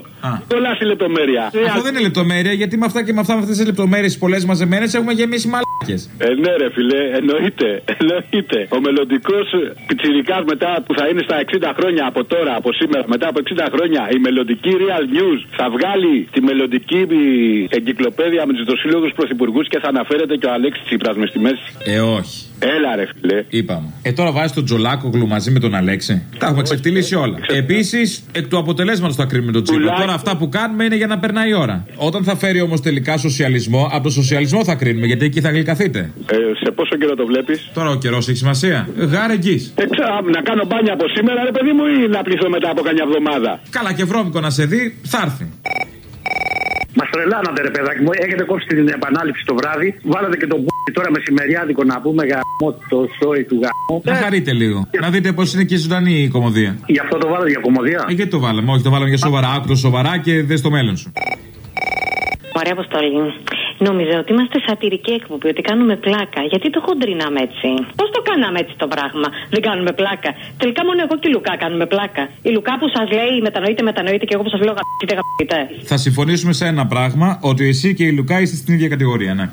[SPEAKER 20] Κολλά στη λεπτομέρεια.
[SPEAKER 14] Αυτό δεν είναι λεπτομέρεια, γιατί με αυτά και με αυτά με αυτές τις λεπτομέρειες πολλές μαζεμένες έχουμε γεμίσει μαλάκες.
[SPEAKER 20] Ε, ναι, ρε φιλέ, εννοείται. εννοείται. Ο μελλοντικός πιτσιρικάς μετά που θα είναι στα 60 χρόνια από τώρα, από σήμερα, μετά από 60 χρόνια, η μελλοντική Real News θα βγάλει τη μελλοντική εγκυκλοπαίδεια με τους δοσύλλογου πρωθυπουργούς και θα αναφέρεται και ο Αλέξης Τσίπρας μες στη μέση.
[SPEAKER 14] Ε, όχι.
[SPEAKER 20] Έλα, ρε φιλέ.
[SPEAKER 14] Είπαμε. Ε, τώρα βάζει τον Τζολάκογλου μαζί με τον Αλέξη. Τα έχουμε ξεφτυλίσει όλα. Επίσης, εκ του αποτελέσματος θα κρίνουμε τον Τσίπρα. Τώρα αυτά που κάνουμε είναι για να περνάει η ώρα. Όταν θα φέρει όμως τελικά σοσιαλισμό, από το σοσιαλισμό θα κρίνουμε, γιατί εκεί θα γλυκαθείτε.
[SPEAKER 20] Ε, σε πόσο καιρό το βλέπεις;
[SPEAKER 14] Τώρα ο καιρός έχει σημασία. Γάρε εγγύ.
[SPEAKER 20] Ε, ξα- να κάνω μπάνια από σήμερα, ρε παιδί μου, ή να πληθώ μετά από καμιά εβδομάδα.
[SPEAKER 14] Καλά και βρώμικο να σε δει, θα έρθει.
[SPEAKER 21] Μα τρελάνατε, ρε παιδάκι μου. Έχετε κόψει την επανάληψη το βράδυ. Βάλατε και τον μπουκι τώρα μεσημεριάδικο να πούμε γαμό το σόι του γαμού.
[SPEAKER 14] Να χαρείτε λίγο. Να δείτε πώς είναι και ζωντανή η κομμωδία.
[SPEAKER 21] Γι' αυτό το βάλατε για κομμωδία.
[SPEAKER 14] Ε, γιατί το βάλαμε, όχι το βάλαμε για σοβαρά, άκρο σοβαρά και δες στο μέλλον σου.
[SPEAKER 22] Ωραία, Αποστολή. Νόμιζα ότι είμαστε σατυρική εκπομπή, ότι κάνουμε πλάκα. Γιατί το χοντρινάμε έτσι. Πώ το κάναμε έτσι το πράγμα. Δεν κάνουμε πλάκα. Τελικά μόνο εγώ και η Λουκά κάνουμε πλάκα. Η Λουκά που σα λέει μετανοείτε, μετανοείτε και εγώ που σα λέω γαμπείτε, γαμπείτε.
[SPEAKER 14] Θα συμφωνήσουμε σε ένα πράγμα, ότι εσύ και η Λουκά είστε στην ίδια κατηγορία, ναι.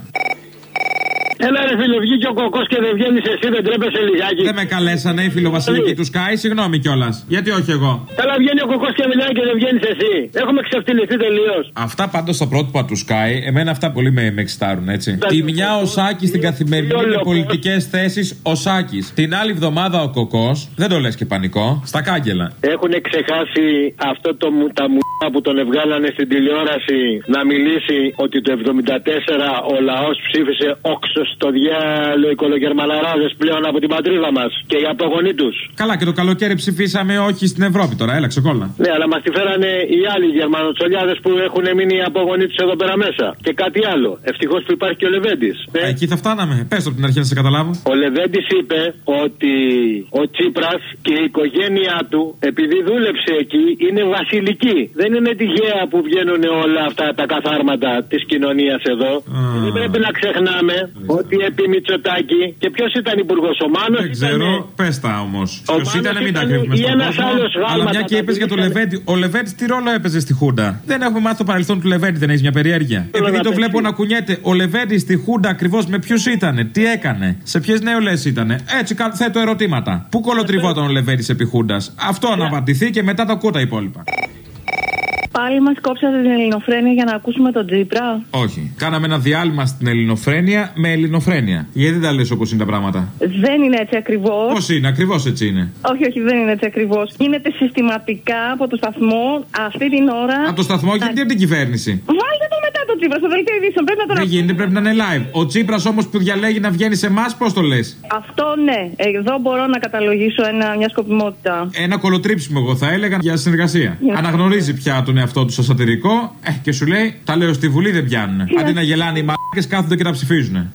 [SPEAKER 20] Έλα, ρε φίλε, βγήκε ο κοκός και δεν βγαίνεις εσύ, δεν τρέπεσαι λιγάκι.
[SPEAKER 14] Δεν με καλέσανε οι φιλοβασιλικοί τους Σκάι, συγγνώμη κιόλας. Γιατί όχι εγώ;
[SPEAKER 20] Καλά, βγαίνει ο κοκός και μιλάει και δεν βγαίνεις εσύ. Έχουμε ξεφτυλιστεί τελείως.
[SPEAKER 14] Αυτά πάντως στα πρότυπα του Σκάι, εμένα αυτά πολύ με, με εξητάρουν, έτσι. Τη μια ο Σάκης στην καθημερινή με πολιτικές θέσεις ο Σάκης. Την άλλη εβδομάδα ο Κοκός, δεν το λες και πανικό, στα κάγκελα.
[SPEAKER 20] Έχουν ξεχάσει αυτό το μου, τα μουά που τον ευγάλανε στην τηλεόραση να μιλήσει ότι το 74 ο λαός ψήφισε όξος στο διάλογο οι κολογερμαναράδε πλέον από την πατρίδα μας και οι απογονοί τους.
[SPEAKER 14] Καλά, και το καλοκαίρι ψηφίσαμε όχι στην Ευρώπη τώρα, έλα ξεκόλα.
[SPEAKER 20] Ναι, αλλά μας τη φέρανε οι άλλοι Γερμανοτσολιάδες που έχουν μείνει οι απογονοί τους εδώ πέρα μέσα. Και κάτι άλλο. Ευτυχώς που υπάρχει και ο Λεβέντης.
[SPEAKER 14] Α, Εκεί θα φτάναμε. Πες το από την αρχή να σε καταλάβω.
[SPEAKER 20] Ο Λεβέντης είπε ότι ο Τσίπρας και η οικογένειά του, επειδή δούλεψε εκεί, είναι βασιλική. Δεν είναι τυχαία που βγαίνουν όλα αυτά τα καθάρματα της κοινωνίας εδώ. Δεν πρέπει να ξεχνάμε ότι επί Μητσοτάκη και ποιος ήταν υπουργός, ο Μάνο.
[SPEAKER 14] Δεν ξέρω, πες τα όμως. Ποιος
[SPEAKER 20] Μάνος
[SPEAKER 14] ήταν, μην τα
[SPEAKER 20] ήταν
[SPEAKER 14] κρύβουμε
[SPEAKER 20] ή
[SPEAKER 14] στον
[SPEAKER 20] ένας
[SPEAKER 14] κόσμο.
[SPEAKER 20] άλλος
[SPEAKER 14] Αλλά
[SPEAKER 20] γάλματα
[SPEAKER 14] μια και
[SPEAKER 20] τα
[SPEAKER 14] είπες για το
[SPEAKER 20] πήγε-
[SPEAKER 14] Λεβέντη, ο Λεβέντη τι ρόλο έπαιζε στη Χούντα; Δεν έχουμε μάθει το παρελθόν του Λεβέντη, δεν έχεις μια περιέργεια. Επειδή το βλέπω να κουνιέται, ο Λεβέντη στη Χούντα ακριβώς με ποιους ήταν, τι έκανε, σε ποιες νεολαίε ήταν. Έτσι κα- θέτω ερωτήματα. Πού κολοτριβόταν ο Λεβέντης επί Χούντας; Αυτό να απαντηθεί και μετά τα ακούω τα υπόλοιπα.
[SPEAKER 23] Πάλι μας κόψατε την ελληνοφρένεια για να ακούσουμε τον Τζίπρα;
[SPEAKER 14] Όχι. Κάναμε ένα διάλειμμα στην ελληνοφρένεια με ελληνοφρένεια. Γιατί δεν τα λες όπως είναι τα πράγματα;
[SPEAKER 23] Δεν είναι έτσι ακριβώς.
[SPEAKER 14] Πώς είναι, ακριβώς έτσι είναι;
[SPEAKER 23] Όχι, όχι, δεν είναι έτσι ακριβώς. Γίνεται συστηματικά από το σταθμό αυτή την ώρα.
[SPEAKER 14] Από το σταθμό και από την κυβέρνηση;
[SPEAKER 23] Βάλτε το μετά το Τσίπρα στο δελτίο ειδήσεων. Πρέπει να τον
[SPEAKER 14] Δεν γίνεται, πρέπει να είναι live. Ο Τσίπρα όμως που διαλέγει να βγαίνει σε εμάς, πώς το λες;
[SPEAKER 23] Αυτό ναι. Εδώ μπορώ να καταλογίσω ένα, μια σκοπιμότητα.
[SPEAKER 14] Ένα κολοτρίψιμο, εγώ θα έλεγα, για συνεργασία.
[SPEAKER 23] Για-
[SPEAKER 14] Αναγνωρίζει πια τον εαυτό τους σαν σατυρικό ε, και σου λέει: Τα λέω στη Βουλή δεν πιάνουν. Αντί να γελάνε οι μαλάκες, κάθονται και να ψηφίζουν.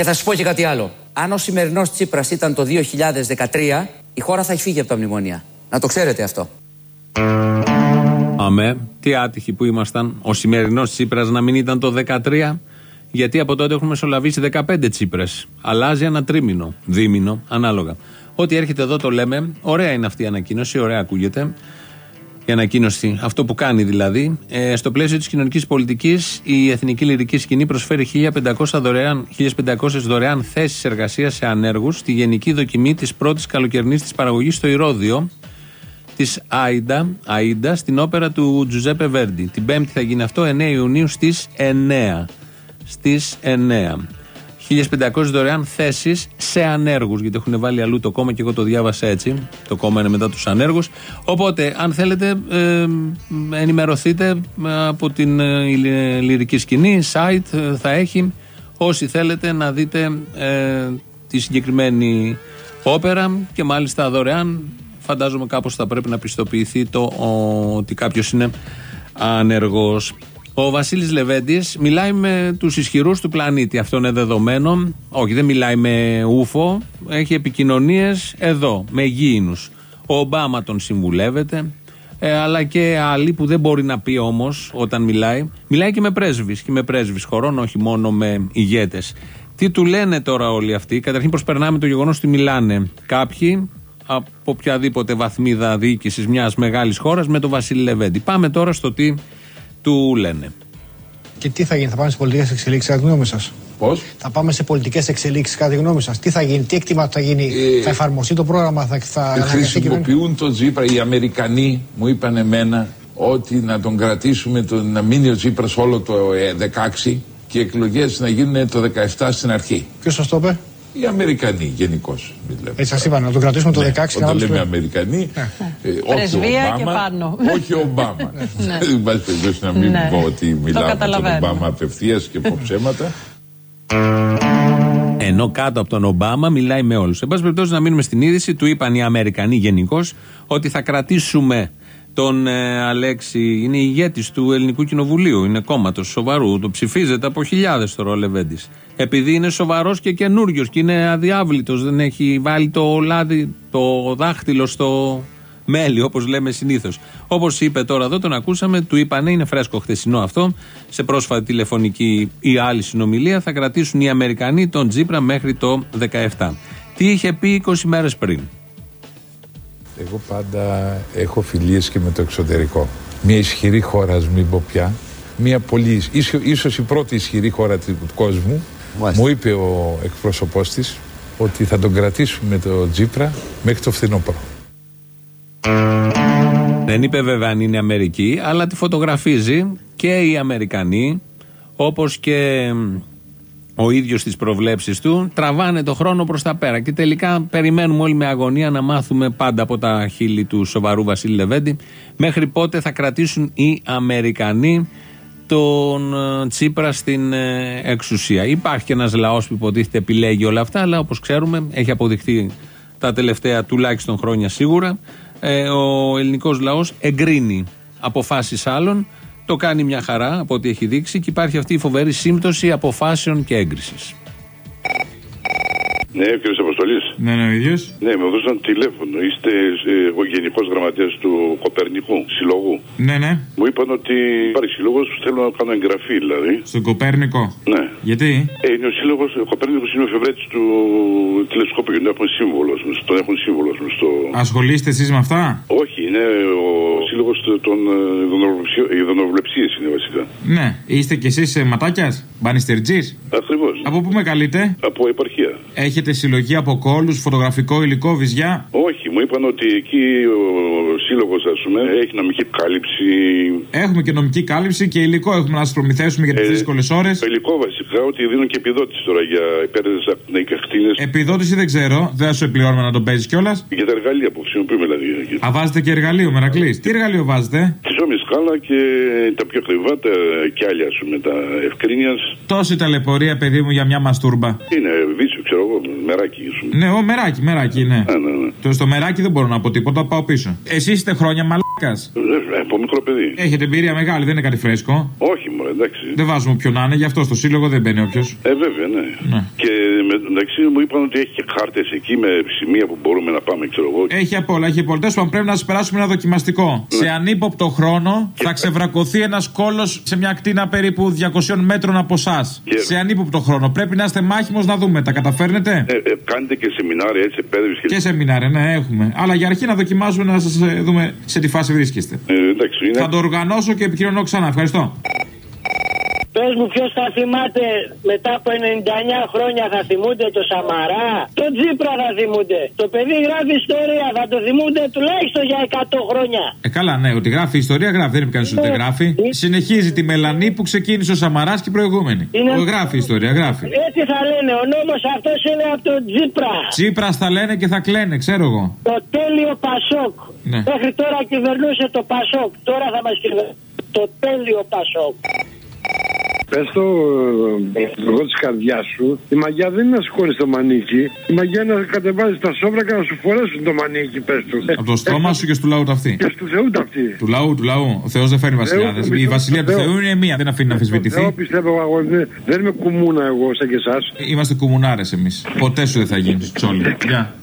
[SPEAKER 4] Και θα σα πω και κάτι άλλο. Αν ο σημερινός Τσίπρας ήταν το 2013, η χώρα θα έχει φύγει από τα μνημόνια. Να το ξέρετε αυτό.
[SPEAKER 3] Αμέ, τι άτυχοι που ήμασταν. Ο σημερινός Τσίπρας να μην ήταν το 13, γιατί από τότε έχουμε μεσολαβήσει 15 Τσίπρες. Αλλάζει ένα τρίμηνο, δίμηνο, ανάλογα. Ό,τι έρχεται εδώ το λέμε. Ωραία είναι αυτή η ανακοίνωση, ωραία ακούγεται. Η ανακοίνωση, αυτό που κάνει δηλαδή. Ε, στο πλαίσιο της κοινωνικής πολιτικής, η Εθνική Λυρική Σκηνή προσφέρει 1500 δωρεάν, 1500 δωρεάν θέσεις εργασίας σε ανέργους στη γενική δοκιμή της πρώτης καλοκαιρινής της παραγωγής στο Ηρόδιο της Άιντα, Αΐντα στην όπερα του Τζουζέπε Βέρντι. Την Πέμπτη θα γίνει αυτό, 9 Ιουνίου στις 9. Στις 9. 1500 δωρεάν θέσεις σε ανέργους. Γιατί έχουν βάλει αλλού το κόμμα και εγώ το διάβασα έτσι. Το κόμμα είναι μετά τους ανέργους. Οπότε, αν θέλετε, ε, ενημερωθείτε ε, από την ε, λι- λυρική σκηνή. Site ε, θα έχει. Όσοι θέλετε να δείτε ε, τη συγκεκριμένη όπερα και μάλιστα δωρεάν. Φαντάζομαι κάπως θα πρέπει να πιστοποιηθεί το ο, ότι κάποιος είναι ανεργός. Ο Βασίλης Λεβέντης μιλάει με τους ισχυρούς του πλανήτη. Αυτό είναι δεδομένο. Όχι, δεν μιλάει με ούφο. Έχει επικοινωνίες εδώ, με γήινους. Ο Ομπάμα τον συμβουλεύεται. Ε, αλλά και άλλοι που δεν μπορεί να πει όμως όταν μιλάει. Μιλάει και με πρέσβεις και με πρέσβεις χωρών, όχι μόνο με ηγέτες. Τι του λένε τώρα όλοι αυτοί; Καταρχήν προσπερνάμε το γεγονός ότι μιλάνε κάποιοι από οποιαδήποτε βαθμίδα διοίκησης μιας μεγάλης χώρας με τον Βασίλη Λεβέντη. Πάμε τώρα στο τι του λένε.
[SPEAKER 24] Και τι θα γίνει, θα πάμε σε πολιτικές εξελίξεις, κατά τη γνώμη σας;
[SPEAKER 25] Πώς;
[SPEAKER 24] Θα πάμε σε πολιτικές εξελίξεις, κατά τη γνώμη σας; Τι θα γίνει, τι εκτιμάτε θα γίνει,
[SPEAKER 25] Ε,
[SPEAKER 24] θα εφαρμοστεί το πρόγραμμα, θα, θα
[SPEAKER 25] Ε,
[SPEAKER 24] αναγκαστεί η κυβέρνηση;
[SPEAKER 25] Χρησιμοποιούν τον Τζίπρα. Οι Αμερικανοί μου είπαν εμένα ότι να τον κρατήσουμε, το, να μείνει ο Τζίπρας όλο το ε, 16 και οι εκλογές να γίνουν το 17 στην αρχή.
[SPEAKER 24] Ποιος σας το είπε,
[SPEAKER 25] Οι Αμερικανοί γενικώς.
[SPEAKER 24] Έτσι σας είπα, να τον κρατήσουμε το 16 και να
[SPEAKER 25] Ναι, Όταν
[SPEAKER 24] βάλουμε
[SPEAKER 25] λέμε
[SPEAKER 24] στο-
[SPEAKER 25] Αμερικανοί, ε, όχι ο
[SPEAKER 1] Πρεσβεία και
[SPEAKER 25] Ομπάμα,
[SPEAKER 1] πάνω.
[SPEAKER 25] όχι ο Ομπάμα.
[SPEAKER 1] Ναι.
[SPEAKER 25] Δεν πάση περιπτώσει να μην
[SPEAKER 1] Ναι.
[SPEAKER 25] πω ότι μιλάω με τον
[SPEAKER 1] καταλαβαίνω.
[SPEAKER 25] Ομπάμα απευθείας και από ψέματα.
[SPEAKER 3] Ενώ κάτω από τον Ομπάμα μιλάει με όλους. Εν πάση περιπτώσει, να μείνουμε στην είδηση, του είπαν οι Αμερικανοί γενικώς ότι θα κρατήσουμε τον ε, Αλέξη. Είναι ηγέτης του Ελληνικού Κοινοβουλίου. Είναι κόμματος σοβαρού. Το ψηφίζεται από χιλιάδες τώρα ο Λεβέντη. Επειδή είναι σοβαρός και καινούριο και είναι αδιάβλητος. Δεν έχει βάλει το λάδι, το δάχτυλο στο μέλι, όπως λέμε συνήθως. Όπως είπε τώρα εδώ, τον ακούσαμε, του είπανε, είναι φρέσκο χθεσινό αυτό, σε πρόσφατη τηλεφωνική ή άλλη συνομιλία, θα κρατήσουν οι Αμερικανοί τον Τζίπρα μέχρι το 17. Τι είχε πει 20 μέρες πριν;
[SPEAKER 25] Εγώ πάντα έχω φιλίες και με το εξωτερικό. Μια ισχυρή χώρα, ας μην πω πια. Μια πολύ, ίσο- ίσως η πρώτη ισχυρή χώρα του κόσμου. Μου είπε ο εκπρόσωπός της ότι θα τον κρατήσουμε το Τζίπρα μέχρι το φθινόπωρο.
[SPEAKER 3] Δεν είπε βέβαια αν είναι Αμερική, αλλά τη φωτογραφίζει και οι Αμερικανοί, όπως και μ, ο ίδιος τις προβλέψεις του, τραβάνε το χρόνο προς τα πέρα. Και τελικά περιμένουμε όλοι με αγωνία να μάθουμε πάντα από τα χείλη του σοβαρού Βασίλη Λεβέντη μέχρι πότε θα κρατήσουν οι Αμερικανοί τον ε, Τσίπρα στην ε, εξουσία. Υπάρχει και ένας λαός που υποτίθεται επιλέγει όλα αυτά, αλλά όπως ξέρουμε έχει αποδειχθεί τα τελευταία τουλάχιστον χρόνια σίγουρα. Ε, ο ελληνικός λαός εγκρίνει αποφάσεις άλλων, το κάνει μια χαρά από ό,τι έχει δείξει και υπάρχει αυτή η φοβερή σύμπτωση αποφάσεων και έγκρισης.
[SPEAKER 26] Ναι, κύριος Αποστολής.
[SPEAKER 14] Ναι, ναι, ο ίδιος.
[SPEAKER 26] Ναι, με δώσαν τηλέφωνο. Είστε ε, ο γενικός γραμματέας του Κοπερνικού Συλλογού.
[SPEAKER 14] Ναι, ναι.
[SPEAKER 26] Μου είπαν ότι υπάρχει σύλλογος που θέλω να κάνω εγγραφή, δηλαδή.
[SPEAKER 14] Στον Κοπέρνικο.
[SPEAKER 26] Ναι.
[SPEAKER 14] Γιατί;
[SPEAKER 26] Ε, είναι ο σύλλογος, ο Κοπέρνικος είναι ο εφευρέτης του τηλεσκόπου και τον έχουν σύμβολος. Τον έχουν σύμβολος στο.
[SPEAKER 14] Ασχολείστε εσείς με αυτά;
[SPEAKER 26] Όχι, είναι ο σύλλογος των ε, ειδωνοβλεψίε είναι βασικά.
[SPEAKER 14] Ναι. Είστε κι εσείς ματάκιας, μπανιστερτζής;
[SPEAKER 26] Ακριβώς.
[SPEAKER 14] Από πού με καλείτε;
[SPEAKER 26] Από επαρχία.
[SPEAKER 14] Έχετε συλλογή από κόλου, φωτογραφικό υλικό, βυζιά;
[SPEAKER 26] Όχι, μου είπαν ότι εκεί ο σύλλογος, ας πούμε, έχει νομική κάλυψη.
[SPEAKER 14] Έχουμε και νομική κάλυψη και υλικό έχουμε να σα προμηθέσουμε για τις
[SPEAKER 26] Ε,
[SPEAKER 14] δύσκολες ώρες.
[SPEAKER 26] Το υλικό βασικά ότι δίνουν και επιδότηση τώρα για υπέρδε ακτίνε.
[SPEAKER 14] Επιδότηση δεν ξέρω, δεν θα σου επληρώνουμε να τον παίζεις κιόλας.
[SPEAKER 26] Για τα εργαλεία που χρησιμοποιούμε δηλαδή.
[SPEAKER 14] Α, βάζετε και εργαλείο, Μερακλής. Τι εργαλείο βάζετε;
[SPEAKER 26] Τη ζώμη σκάλα και τα πιο ακριβά, τα κι άλλα, ας πούμε, τα ευκρίνειας.
[SPEAKER 14] Τόση ταλαιπωρία, παιδί μου, για μια μαστούρμπα.
[SPEAKER 26] Είναι βίτσιο, ξέρω εγώ, μεράκι, α πούμε.
[SPEAKER 14] Ναι, ο μεράκι, μεράκι, ναι.
[SPEAKER 26] Ναι, ναι, ναι.
[SPEAKER 14] Το στο μεράκι δεν μπορώ να πω τίποτα, πάω πίσω. Εσεί είστε χρόνια μαλάκας.
[SPEAKER 26] Ε, Από μικρό παιδί.
[SPEAKER 14] Έχετε εμπειρία μεγάλη, δεν είναι κάτι φρέσκο.
[SPEAKER 26] Όχι, μου εντάξει.
[SPEAKER 14] Δεν βάζουμε ποιον να είναι, γι' αυτό στο σύλλογο δεν μπαίνει όποιος.
[SPEAKER 26] Ε, βέβαια, ναι. Και με, εντάξει μου είπαν ότι έχει και χάρτες εκεί με σημεία που μπορούμε να πάμε, ξέρω εγώ.
[SPEAKER 14] Έχει απ' όλα, έχει απ' όλα. Τέλος πάντων, πρέπει να σας περάσουμε ένα δοκιμαστικό. Σε ανύποπτο χρόνο θα ξεβρακωθεί ένας κόλος σε μια ακτίνα περίπου 200 μέτρων από εσά. Σε ανύποπτο χρόνο. Πρέπει να είστε μάχημος να δούμε. Τα καταφέρνετε;
[SPEAKER 26] Ε, ε, κάνετε και σεμινάρια έτσι, εκπαίδευση
[SPEAKER 14] Και σεμινάρια, ναι, έχουμε. Αλλά για αρχή να δοκιμάζουμε να σας δούμε σε τι φάση βρίσκεστε.
[SPEAKER 26] Ε, εντάξει, είναι.
[SPEAKER 14] Θα το οργανώσω και επικοινωνώ ξανά. Ευχαριστώ.
[SPEAKER 27] Πες μου, ποιος θα θυμάται μετά από 99 χρόνια θα θυμούνται το Σαμαρά. Το Τζίπρα θα θυμούνται. Το παιδί γράφει ιστορία, θα το θυμούνται τουλάχιστον για 100 χρόνια.
[SPEAKER 14] Ε, καλά, ναι, ότι γράφει ιστορία, γράφει. Δεν είναι κανείς ότι δεν γράφει. Συνεχίζει τη μελανή που ξεκίνησε ο Σαμαράς και οι προηγούμενοι.
[SPEAKER 27] Είναι-
[SPEAKER 14] Ο, γράφει ιστορία, γράφει.
[SPEAKER 27] Έτσι θα λένε, ο νόμος αυτός είναι από το Τζίπρα.
[SPEAKER 14] Τσίπρα θα λένε και θα κλαίνε, ξέρω εγώ.
[SPEAKER 27] Το τέλειο Πασόκ.
[SPEAKER 14] Ναι.
[SPEAKER 27] Μέχρι τώρα κυβερνούσε το Πασόκ. Τώρα θα μας κυβερνήσει το τέλειο Πασόκ.
[SPEAKER 28] Πες το εγώ της καρδιάς σου, η μαγιά δεν είναι να σηκώνεις το μανίκι. Η μαγιά είναι να κατεβάζεις τα σόβρα και να σου φορέσουν το μανίκι, πες του.
[SPEAKER 14] Από το στόμα σου και στο λαού ταυτί.
[SPEAKER 28] Και του Θεού ταυτί.
[SPEAKER 14] Του λαού, του λαού. Ο Θεός δεν φέρνει βασιλιάδε.
[SPEAKER 28] Θεό,
[SPEAKER 14] Η βασιλεία του
[SPEAKER 28] Θεό.
[SPEAKER 14] Θεού είναι μία, δεν αφήνει να
[SPEAKER 28] Εγώ
[SPEAKER 14] αμφισβητηθεί.
[SPEAKER 28] πιστεύω, εγώ δεν- δεν είμαι κουμούνα εγώ σαν και εσάς.
[SPEAKER 14] Είμαστε κουμουνάρες εμείς. Ποτέ σου δεν θα γίνεις τσόλι. Γεια.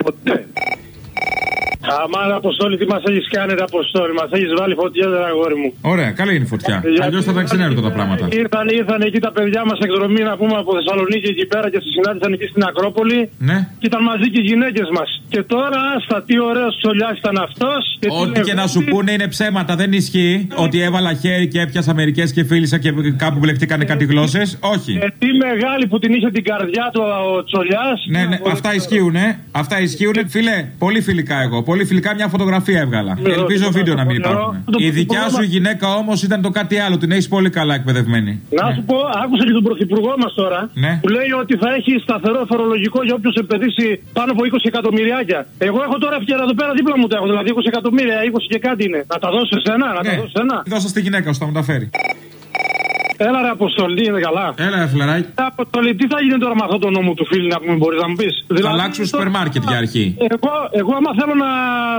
[SPEAKER 29] Αμάρα Αποστόλη, τι μας έχεις κάνει, ρε Αποστόλη. Μας έχεις βάλει φωτιά, ρε αγόρι μου.
[SPEAKER 14] Ωραία, καλή είναι η φωτιά.
[SPEAKER 29] Γιατί-
[SPEAKER 14] Αλλιώς θα τα ξενέρω τα πράγματα.
[SPEAKER 29] Ήρθαν, ήρθαν εκεί τα παιδιά μας εκδρομή να πούμε από Θεσσαλονίκη εκεί πέρα και σε συνάντησαν εκεί στην Ακρόπολη.
[SPEAKER 14] Ναι.
[SPEAKER 29] Και ήταν μαζί και οι γυναίκες μας. Και τώρα, στα τι ωραίο τσολιά ήταν αυτός.
[SPEAKER 14] Ό,τι και να σου πούνε είναι ψέματα, δεν ισχύει. Ότι έβαλα χέρι και έπιασα μερικές και φίλησα και κάπου μπλεχτήκανε κάτι γλώσσες. Όχι.
[SPEAKER 29] Ε, τι μεγάλη που την είχε την καρδιά του ο Τσολιάς.
[SPEAKER 14] Ναι, ναι, αυτά ισχύουν, Αυτά ισχύουν. Φιλέ, πολύ φιλικά εγώ. Πολύ φιλικά μια φωτογραφία έβγαλα.
[SPEAKER 29] Ναι,
[SPEAKER 14] Ελπίζω
[SPEAKER 29] ναι,
[SPEAKER 14] βίντεο να μην
[SPEAKER 29] ναι,
[SPEAKER 14] υπάρχουν.
[SPEAKER 29] ναι,
[SPEAKER 14] Η
[SPEAKER 29] ναι,
[SPEAKER 14] δικιά
[SPEAKER 29] ναι,
[SPEAKER 14] σου
[SPEAKER 29] ναι.
[SPEAKER 14] γυναίκα όμως ήταν το κάτι άλλο. Την έχεις πολύ καλά εκπαιδευμένη.
[SPEAKER 29] Να σου πω, άκουσα και τον πρωθυπουργό μας τώρα
[SPEAKER 14] Ναι.
[SPEAKER 29] που λέει ότι θα έχει σταθερό φορολογικό για όποιου επενδύσει πάνω από 20 εκατομμυριάκια. Εγώ έχω τώρα ευκαιρία εδώ πέρα δίπλα μου τα έχω, δηλαδή 20 εκατομμύρια, 20 και κάτι είναι. Να τα δώσω σε ένα, να τα
[SPEAKER 14] Ναι.
[SPEAKER 29] δώσω σε ένα.
[SPEAKER 14] Δώσα στη γυναίκα σου, θα μεταφέρει.
[SPEAKER 29] Έλα ρε Αποστολή, είναι καλά.
[SPEAKER 14] Έλα, ρε φιλαράκι.
[SPEAKER 29] Ε, Αποστολή, τι θα γίνει τώρα με αυτό το νόμο του φίλου να πούμε, μπορείς να μου πεις;
[SPEAKER 14] Θα αλλάξουμε σούπερ μάρκετ για αρχή.
[SPEAKER 29] Εγώ, εγώ άμα θέλω να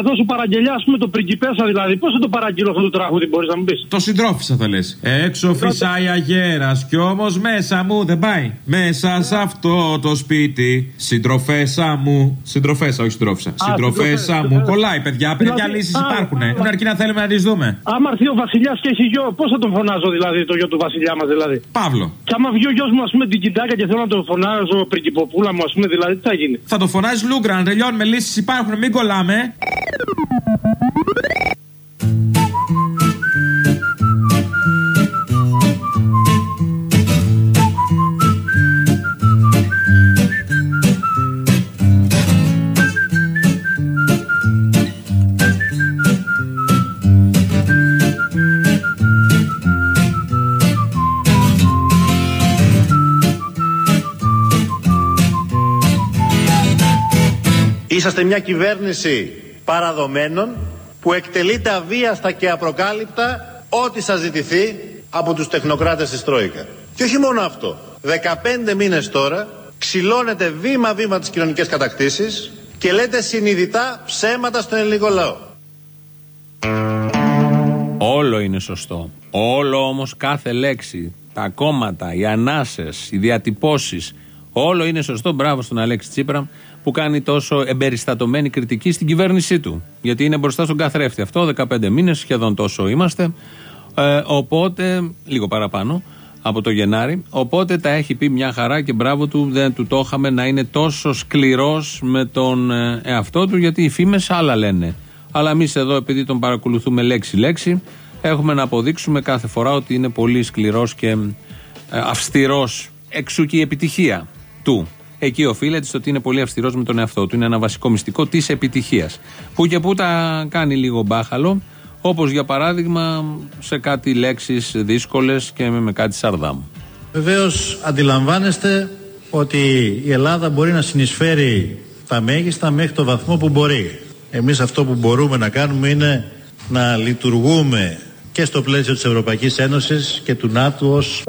[SPEAKER 29] δώσω παραγγελιά, ας πούμε, το πριγκιπέσα δηλαδή, πώς θα το παραγγείλω αυτό το τραγούδι, μπορείς να μου πεις;
[SPEAKER 14] Το συντρόφισα θα λες. Έξω φυσάει αγέρας, κι όμως μέσα μου δεν πάει. Μέσα σε αυτό το σπίτι, συντροφέσα μου. Συντροφέσα, όχι συντρόφισα. Συντροφέσα
[SPEAKER 29] συντροφέσα,
[SPEAKER 14] μου.
[SPEAKER 29] ε.
[SPEAKER 14] Κολλάει, παιδιά. Παιδιά
[SPEAKER 29] Δηλαδή,
[SPEAKER 14] λύσεις
[SPEAKER 29] α,
[SPEAKER 14] υπάρχουν.
[SPEAKER 29] α,
[SPEAKER 14] Είναι αρκεί να θέλουμε να τις δούμε.
[SPEAKER 29] Άμα έρθει ο Βασιλιάς και έχει γιο, πώς θα τον φωνάζω δηλαδή, το γιο του Βασιλιά; Μας δηλαδή.
[SPEAKER 14] Παύλο.
[SPEAKER 29] Και άμα βγει ο γιος μου, ας πούμε, την κοιτάκα και θέλω να τον φωνάζω πριγκυποπούλα μου, ας πούμε, δηλαδή, τι θα γίνει;
[SPEAKER 14] Θα το φωνάζει Λούγκρα, να τελειώνουμε. Λύσεις υπάρχουν, μην κολλάμε.
[SPEAKER 1] Είσαστε μια κυβέρνηση παραδομένων που εκτελείται αβίαστα και απροκάλυπτα ό,τι σας ζητηθεί από τους τεχνοκράτες της Τρόικα. Και όχι μόνο αυτό. 15 μήνες τώρα ξυλώνετε βήμα-βήμα τις κοινωνικές κατακτήσεις και λέτε συνειδητά ψέματα στον ελληνικό λαό.
[SPEAKER 3] Όλο είναι σωστό. Όλο όμως κάθε λέξη, τα κόμματα, οι ανάσες, οι διατυπώσεις, Όλο είναι σωστό. Μπράβο στον Αλέξη Τσίπρα που κάνει τόσο εμπεριστατωμένη κριτική στην κυβέρνησή του. Γιατί είναι μπροστά στον καθρέφτη αυτό, 15 μήνες, σχεδόν τόσο είμαστε. Ε, οπότε, λίγο παραπάνω από το Γενάρη. Οπότε τα έχει πει μια χαρά και μπράβο του. Δεν του το είχαμε να είναι τόσο σκληρός με τον ε, εαυτό του, γιατί οι φήμες άλλα λένε. Αλλά εμείς εδώ, επειδή τον παρακολουθούμε λέξη-λέξη, έχουμε να αποδείξουμε κάθε φορά ότι είναι πολύ σκληρός και ε, αυστηρός. Εξού και η επιτυχία του. Εκεί οφείλεται στο ότι είναι πολύ αυστηρός με τον εαυτό του. Είναι ένα βασικό μυστικό της επιτυχίας. Που και που τα κάνει λίγο μπάχαλο, όπως για παράδειγμα σε κάτι λέξεις δύσκολες και με κάτι σαρδάμ.
[SPEAKER 1] Βεβαίως αντιλαμβάνεστε ότι η Ελλάδα μπορεί να συνεισφέρει τα μέγιστα μέχρι το βαθμό που μπορεί. Εμείς αυτό που μπορούμε να κάνουμε είναι να λειτουργούμε και στο πλαίσιο της Ευρωπαϊκής Ένωσης και του ΝΑΤΟ ως,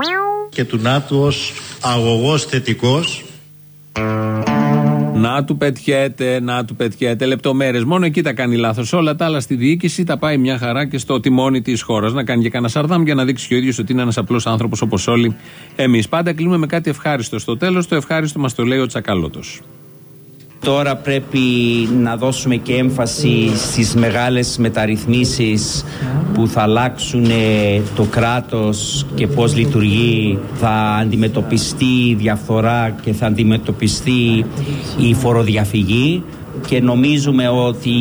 [SPEAKER 1] και του ΝΑΤΟ ως αγωγός θετικός
[SPEAKER 3] να του πετιέται, να του πετιέται. Λεπτομέρειες. Μόνο εκεί τα κάνει λάθος. Όλα τα άλλα στη διοίκηση τα πάει μια χαρά και στο τιμόνι της χώρας. Να κάνει και κανένα σαρδάμ για να δείξει και ο ίδιος ότι είναι ένας απλός άνθρωπος όπως όλοι εμείς. Πάντα κλείνουμε με κάτι ευχάριστο στο τέλος. Το ευχάριστο μας το λέει ο Τσακαλώτος.
[SPEAKER 30] Τώρα πρέπει να δώσουμε και έμφαση στις μεγάλες μεταρρυθμίσεις που θα αλλάξουν ε, το κράτος και πώς λειτουργεί. Θα αντιμετωπιστεί η διαφθορά και θα αντιμετωπιστεί η φοροδιαφυγή και νομίζουμε ότι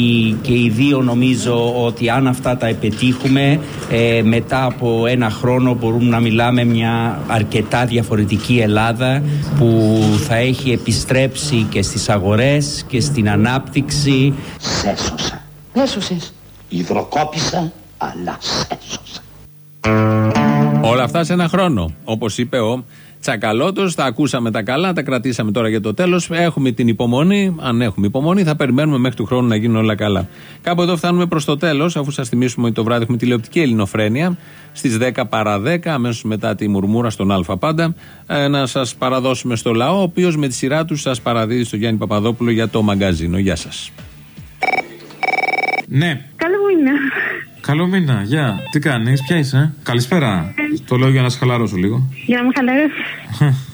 [SPEAKER 30] και οι δύο νομίζω ότι αν αυτά τα επιτύχουμε ε, μετά από ένα χρόνο μπορούμε να μιλάμε μια αρκετά διαφορετική Ελλάδα που θα έχει επιστρέψει και στις αγορές και στην ανάπτυξη.
[SPEAKER 31] Σέσωσα. Έσωσες. Υδροκόπησα αλλά σέσωσα.
[SPEAKER 3] Όλα αυτά σε ένα χρόνο. Όπως είπε ο Τσακαλώτος. Τα ακούσαμε τα καλά, τα κρατήσαμε τώρα για το τέλος. Έχουμε την υπομονή. Αν έχουμε υπομονή, θα περιμένουμε μέχρι του χρόνου να γίνουν όλα καλά. Κάπου εδώ φτάνουμε προς το τέλος, αφού σας θυμίσουμε ότι το βράδυ έχουμε τηλεοπτική ελληνοφρένεια στις 10 παρα 10, αμέσως μετά τη μουρμούρα στον Α πάντα. Ε, να σας παραδώσουμε στο λαό, ο οποίος με τη σειρά του σας παραδίδει στο Γιάννη Παπαδόπουλο για το μαγκαζίνο. Γεια σας. Ναι.
[SPEAKER 32] Καλό μήνα.
[SPEAKER 14] Καλό μήνα, γεια. Τι κάνεις, ποια είσαι, Καλησπέρα. Το λέω για να σε χαλαρώσω λίγο.
[SPEAKER 32] Για να με χαλαρώσεις.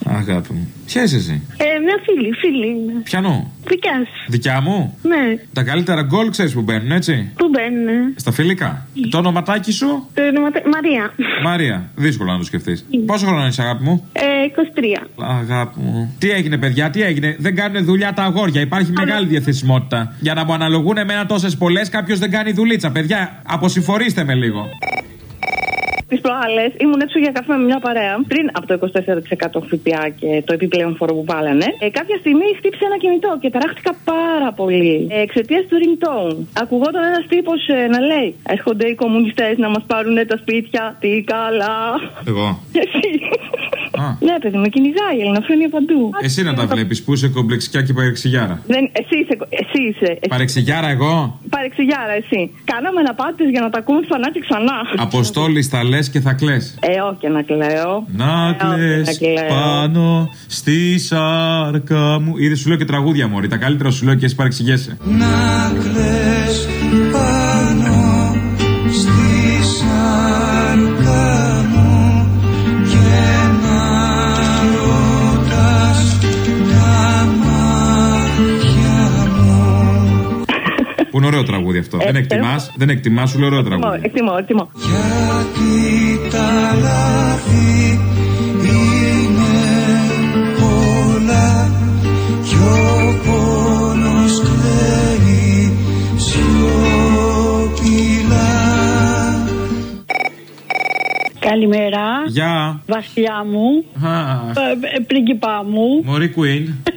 [SPEAKER 14] Αγάπη μου. Ποια είσαι εσύ,
[SPEAKER 32] Ε, μια φίλη, φίλη είναι.
[SPEAKER 14] Πιανού.
[SPEAKER 32] Δικιάς σου.
[SPEAKER 14] Δικιά μου;
[SPEAKER 32] Ναι.
[SPEAKER 14] Τα καλύτερα γκολ ξέρεις που μπαίνουν, έτσι;
[SPEAKER 32] Πού μπαίνουν;
[SPEAKER 14] Στα φιλικά. Το ονοματάκι σου;
[SPEAKER 32] Το ονοματα... Μαρία.
[SPEAKER 14] Μαρία. Δύσκολο να το σκεφτείς. Πόσο χρόνο είσαι, αγάπη μου;
[SPEAKER 32] Ε, 23.
[SPEAKER 14] Αγάπη μου. Τι έγινε, παιδιά, τι έγινε; Δεν κάνουν δουλειά τα αγόρια. Υπάρχει μεγάλη διαθεσιμότητα. Για να μου αναλογούν εμένα τόσες πολλές, κάποιος δεν κάνει δουλίτσα. Παιδιά, αποσυμφορήστε με λίγο.
[SPEAKER 23] Τις προάλλες ήμουν έξω για καφέ με μια παρέα πριν από το 24% ΦΠΑ και το επιπλέον φόρο που βάλανε. Ε, κάποια στιγμή χτύπησε ένα κινητό και ταράχτηκα πάρα πολύ ε, εξαιτίας του ringtone. Ακουγόταν ένας τύπος ε, να λέει: Έρχονται οι κομμουνιστές να μας πάρουν τα σπίτια. Τι καλά.
[SPEAKER 14] Εγώ.
[SPEAKER 23] Εσύ. Ναι, παιδί με κυνηγάει η ελληνοφρένεια παντού.
[SPEAKER 14] Εσύ να τα βλέπεις που είσαι κομπλεξιά και παρεξηγιάρα.
[SPEAKER 23] Δεν, εσύ είσαι. Εσύ είσαι εσύ.
[SPEAKER 14] Παρεξηγιάρα εγώ;
[SPEAKER 23] Παρεξηγιάρα, εσύ. Κάναμε να πάτε για να τα ακούμε ξανά και ξανά.
[SPEAKER 14] Αποστόλης τα λες και θα κλε.
[SPEAKER 23] Ε, όχι να κλαίω.
[SPEAKER 14] Να
[SPEAKER 23] Ε,
[SPEAKER 14] κλε
[SPEAKER 23] όχι, να κλαίω.
[SPEAKER 14] πάνω στη σάρκα μου. Είδες σου λέω και τραγούδια μωρή. Τα καλύτερα σου λέω και εσύ παρεξηγέσαι.
[SPEAKER 33] Να κλαις πάνω στη σάρκα μου και να ρωτάς τα μάτια μου
[SPEAKER 14] Που είναι ωραίο τραγούδι αυτό. δεν εκτιμάς, δεν εκτιμάς, σου λέω ωραίο
[SPEAKER 23] Εκτιμώ,
[SPEAKER 14] τραγούδι.
[SPEAKER 23] εκτιμώ, εκτιμώ.
[SPEAKER 33] Γιατί τα λάθη είναι πολλά κι ο πόνος κλαίει σιωπηλά
[SPEAKER 34] Καλημέρα.
[SPEAKER 14] Γεια.
[SPEAKER 34] Βασιλιά μου. Ε, ε, πρίγκιπά μου.
[SPEAKER 14] Μωρή Queen.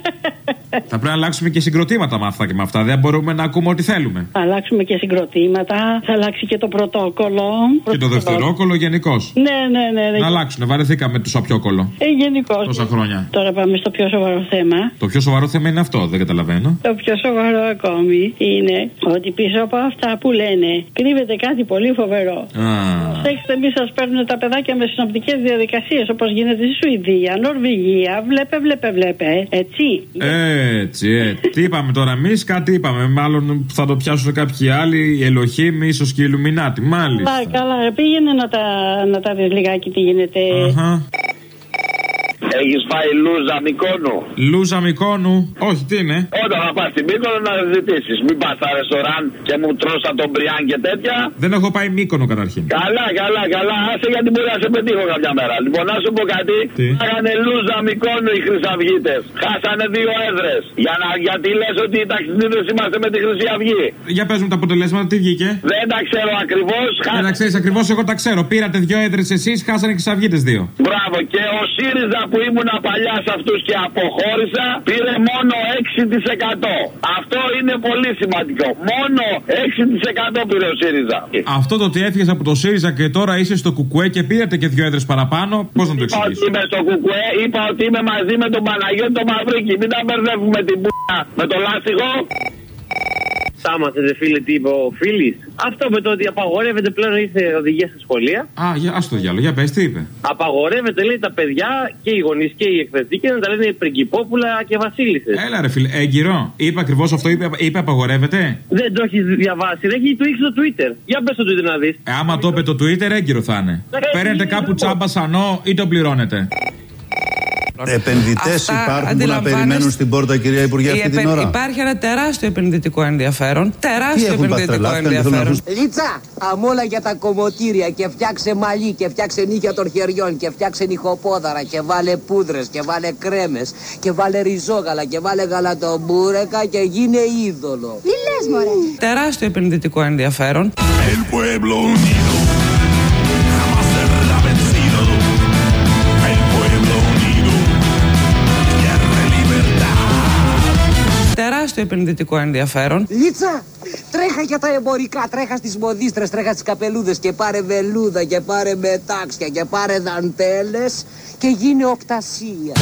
[SPEAKER 14] Θα πρέπει να αλλάξουμε και συγκροτήματα με αυτά και με αυτά. Δεν μπορούμε να ακούμε ό,τι θέλουμε.
[SPEAKER 34] Θα αλλάξουμε και συγκροτήματα. Θα αλλάξει και το πρωτόκολλο.
[SPEAKER 14] Και το δευτερόκολλο γενικώς.
[SPEAKER 34] Ναι, ναι, ναι. ναι.
[SPEAKER 14] Να αλλάξουν. Βαρεθήκαμε του απιόκολλο.
[SPEAKER 34] Ε, γενικώς.
[SPEAKER 14] Τόσα χρόνια.
[SPEAKER 34] Τώρα πάμε στο πιο σοβαρό θέμα.
[SPEAKER 14] Το πιο σοβαρό θέμα είναι αυτό, δεν καταλαβαίνω.
[SPEAKER 34] Το πιο σοβαρό ακόμη είναι ότι πίσω από αυτά που λένε κρύβεται κάτι πολύ φοβερό.
[SPEAKER 14] Α,
[SPEAKER 34] Προσέξτε, μη σας παίρνουν τα παιδάκια με συνοπτικές διαδικασίες όπως γίνεται στη Σουηδία, Νορβηγία. Βλέπε, βλέπε, βλέπε. Έτσι.
[SPEAKER 14] Έτσι, έτσι. Τι είπαμε τώρα εμείς, κάτι είπαμε. Μάλλον θα το πιάσουν κάποιοι άλλοι, η Ελοχήμ, ίσως και η Ιλουμινάτη. Μάλιστα.
[SPEAKER 34] Μα, καλά, πήγαινε να τα, να τα δεις λιγάκι τι γίνεται.
[SPEAKER 14] Αχα.
[SPEAKER 35] Έχεις φάει λούζα Μικόνου;
[SPEAKER 14] Λούζα Μικόνου. Όχι, τι είναι;
[SPEAKER 35] Όταν θα πας στην Μύκονο να ζητήσεις. Μην πας στα ρεστοράν και μου τρώσα τον Μπριάν και τέτοια.
[SPEAKER 14] Δεν έχω πάει Μύκονο καταρχήν.
[SPEAKER 35] Καλά, καλά, καλά. Άσε γιατί μπορεί να σε πετύχω κάποια μέρα. Λοιπόν, να σου πω κάτι. Τι;Άγανε λούζα Μικόνου οι Χρυσαυγίτες. Χάσανε δύο έδρες. Για να, γιατί λες ότι οι ταξιδίδε είμαστε με τη Χρυσή Αυγή;
[SPEAKER 14] Για πες μου τα αποτελέσματα, τι βγήκε;
[SPEAKER 35] Δεν τα ξέρω ακριβώς.
[SPEAKER 14] Δεν τα ξέρεις ακριβώς, εγώ τα ξέρω. Πήρατε δύο έδρες εσείς, χάσανε και Ξαυγίτε δύο.
[SPEAKER 35] Μπράβο. Και ο ΣΥΡΙΖΑ που ήμουν παλιά σε αυτούς και αποχώρησα πήρε μόνο 6%. Αυτό είναι πολύ σημαντικό. Μόνο 6% πήρε ο ΣΥΡΙΖΑ.
[SPEAKER 14] Αυτό το ότι έφυγες από το ΣΥΡΙΖΑ και τώρα είσαι στο Κουκουέ και πήρατε και δύο έδρες παραπάνω, πώς να το
[SPEAKER 35] Είπα ότι
[SPEAKER 14] εξηγήσω.
[SPEAKER 35] είμαι στο κουκουέ, είπα ότι είμαι μαζί με τον Παναγιώτη τον Μαυρίκη. Μην τα μπερδεύουμε την πούνα με το λάστιχο.
[SPEAKER 27] Στάμασε, δε φίλε, τι είπε ο φίλη. Αυτό με το ότι απαγορεύεται πλέον ήρθε οδηγία στα σχολεία.
[SPEAKER 14] Α, για, ας το διάλογο, για πε, τι είπε.
[SPEAKER 27] Απαγορεύεται, λέει, τα παιδιά και οι γονεί και οι εκπαιδευτικοί να τα λένε πριγκυπόπουλα και βασίλισσε.
[SPEAKER 14] Έλα ρε φίλε, έγκυρο. Είπε ακριβώ αυτό, είπε, είπε απαγορεύεται.
[SPEAKER 27] Δεν το έχει διαβάσει, δεν έχει tweet στο Twitter. Για πε στο Twitter να δει.
[SPEAKER 14] Ε, άμα το είπε το Twitter, έγκυρο θα είναι. Παίρνετε κάπου τσάμπα σανό ή το πληρώνετε.
[SPEAKER 17] Επενδυτές
[SPEAKER 36] Αυτά
[SPEAKER 17] υπάρχουν που να
[SPEAKER 36] αντιλαμβάνεστε-
[SPEAKER 17] περιμένουν στην πόρτα, κυρία Υπουργέ,
[SPEAKER 36] Η
[SPEAKER 17] αυτή την
[SPEAKER 36] επεν-
[SPEAKER 17] ώρα;
[SPEAKER 36] Υπάρχει ένα τεράστιο επενδυτικό ενδιαφέρον. Τεράστιο
[SPEAKER 17] έχουν πάθει
[SPEAKER 36] επενδυτικό
[SPEAKER 17] τρελά, θέλουν να
[SPEAKER 36] ενδιαφέρον.
[SPEAKER 19] Λίτσα, αμόλα για τα κομμωτήρια και φτιάξε μαλλί και φτιάξε νύχια των χεριών και φτιάξε νυχοπόδαρα και βάλε πούδρες και βάλε κρέμες και βάλε ριζόγαλα και βάλε γαλατομπούρεκα και γίνε είδωλο.
[SPEAKER 36] Τι λες μωρέ. Τεράστιο επενδυτικό ενδιαφέρον.
[SPEAKER 6] El pueblo unido
[SPEAKER 36] Τεράστιο επενδυτικό ενδιαφέρον.
[SPEAKER 19] Λίτσα, τρέχα για τα εμπορικά, τρέχα στις μοδίστρες, τρέχα στις καπελούδες και πάρε βελούδα και πάρε μετάξια και πάρε δαντέλες και γίνε οκτασία.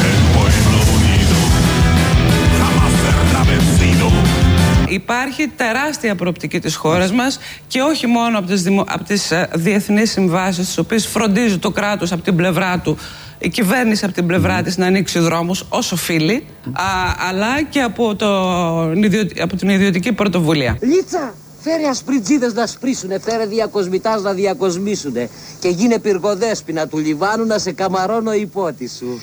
[SPEAKER 36] Υπάρχει τεράστια προοπτική της χώρας μας και όχι μόνο από τις, δημο... από τις ε, διεθνείς συμβάσεις τις οποίες φροντίζει το κράτος από την πλευρά του η κυβέρνηση από την πλευρά της να ανοίξει δρόμους όσο φίλοι α, αλλά και από, το, από την ιδιωτική πρωτοβουλία.
[SPEAKER 19] Λίτσα, φέρε ασπριτζίδες να σπρίσουνε, φέρε διακοσμητάς να διακοσμήσουνε και γίνε πυργοδέσποινα του Λιβάνου να σε καμαρώνω υπότι σου.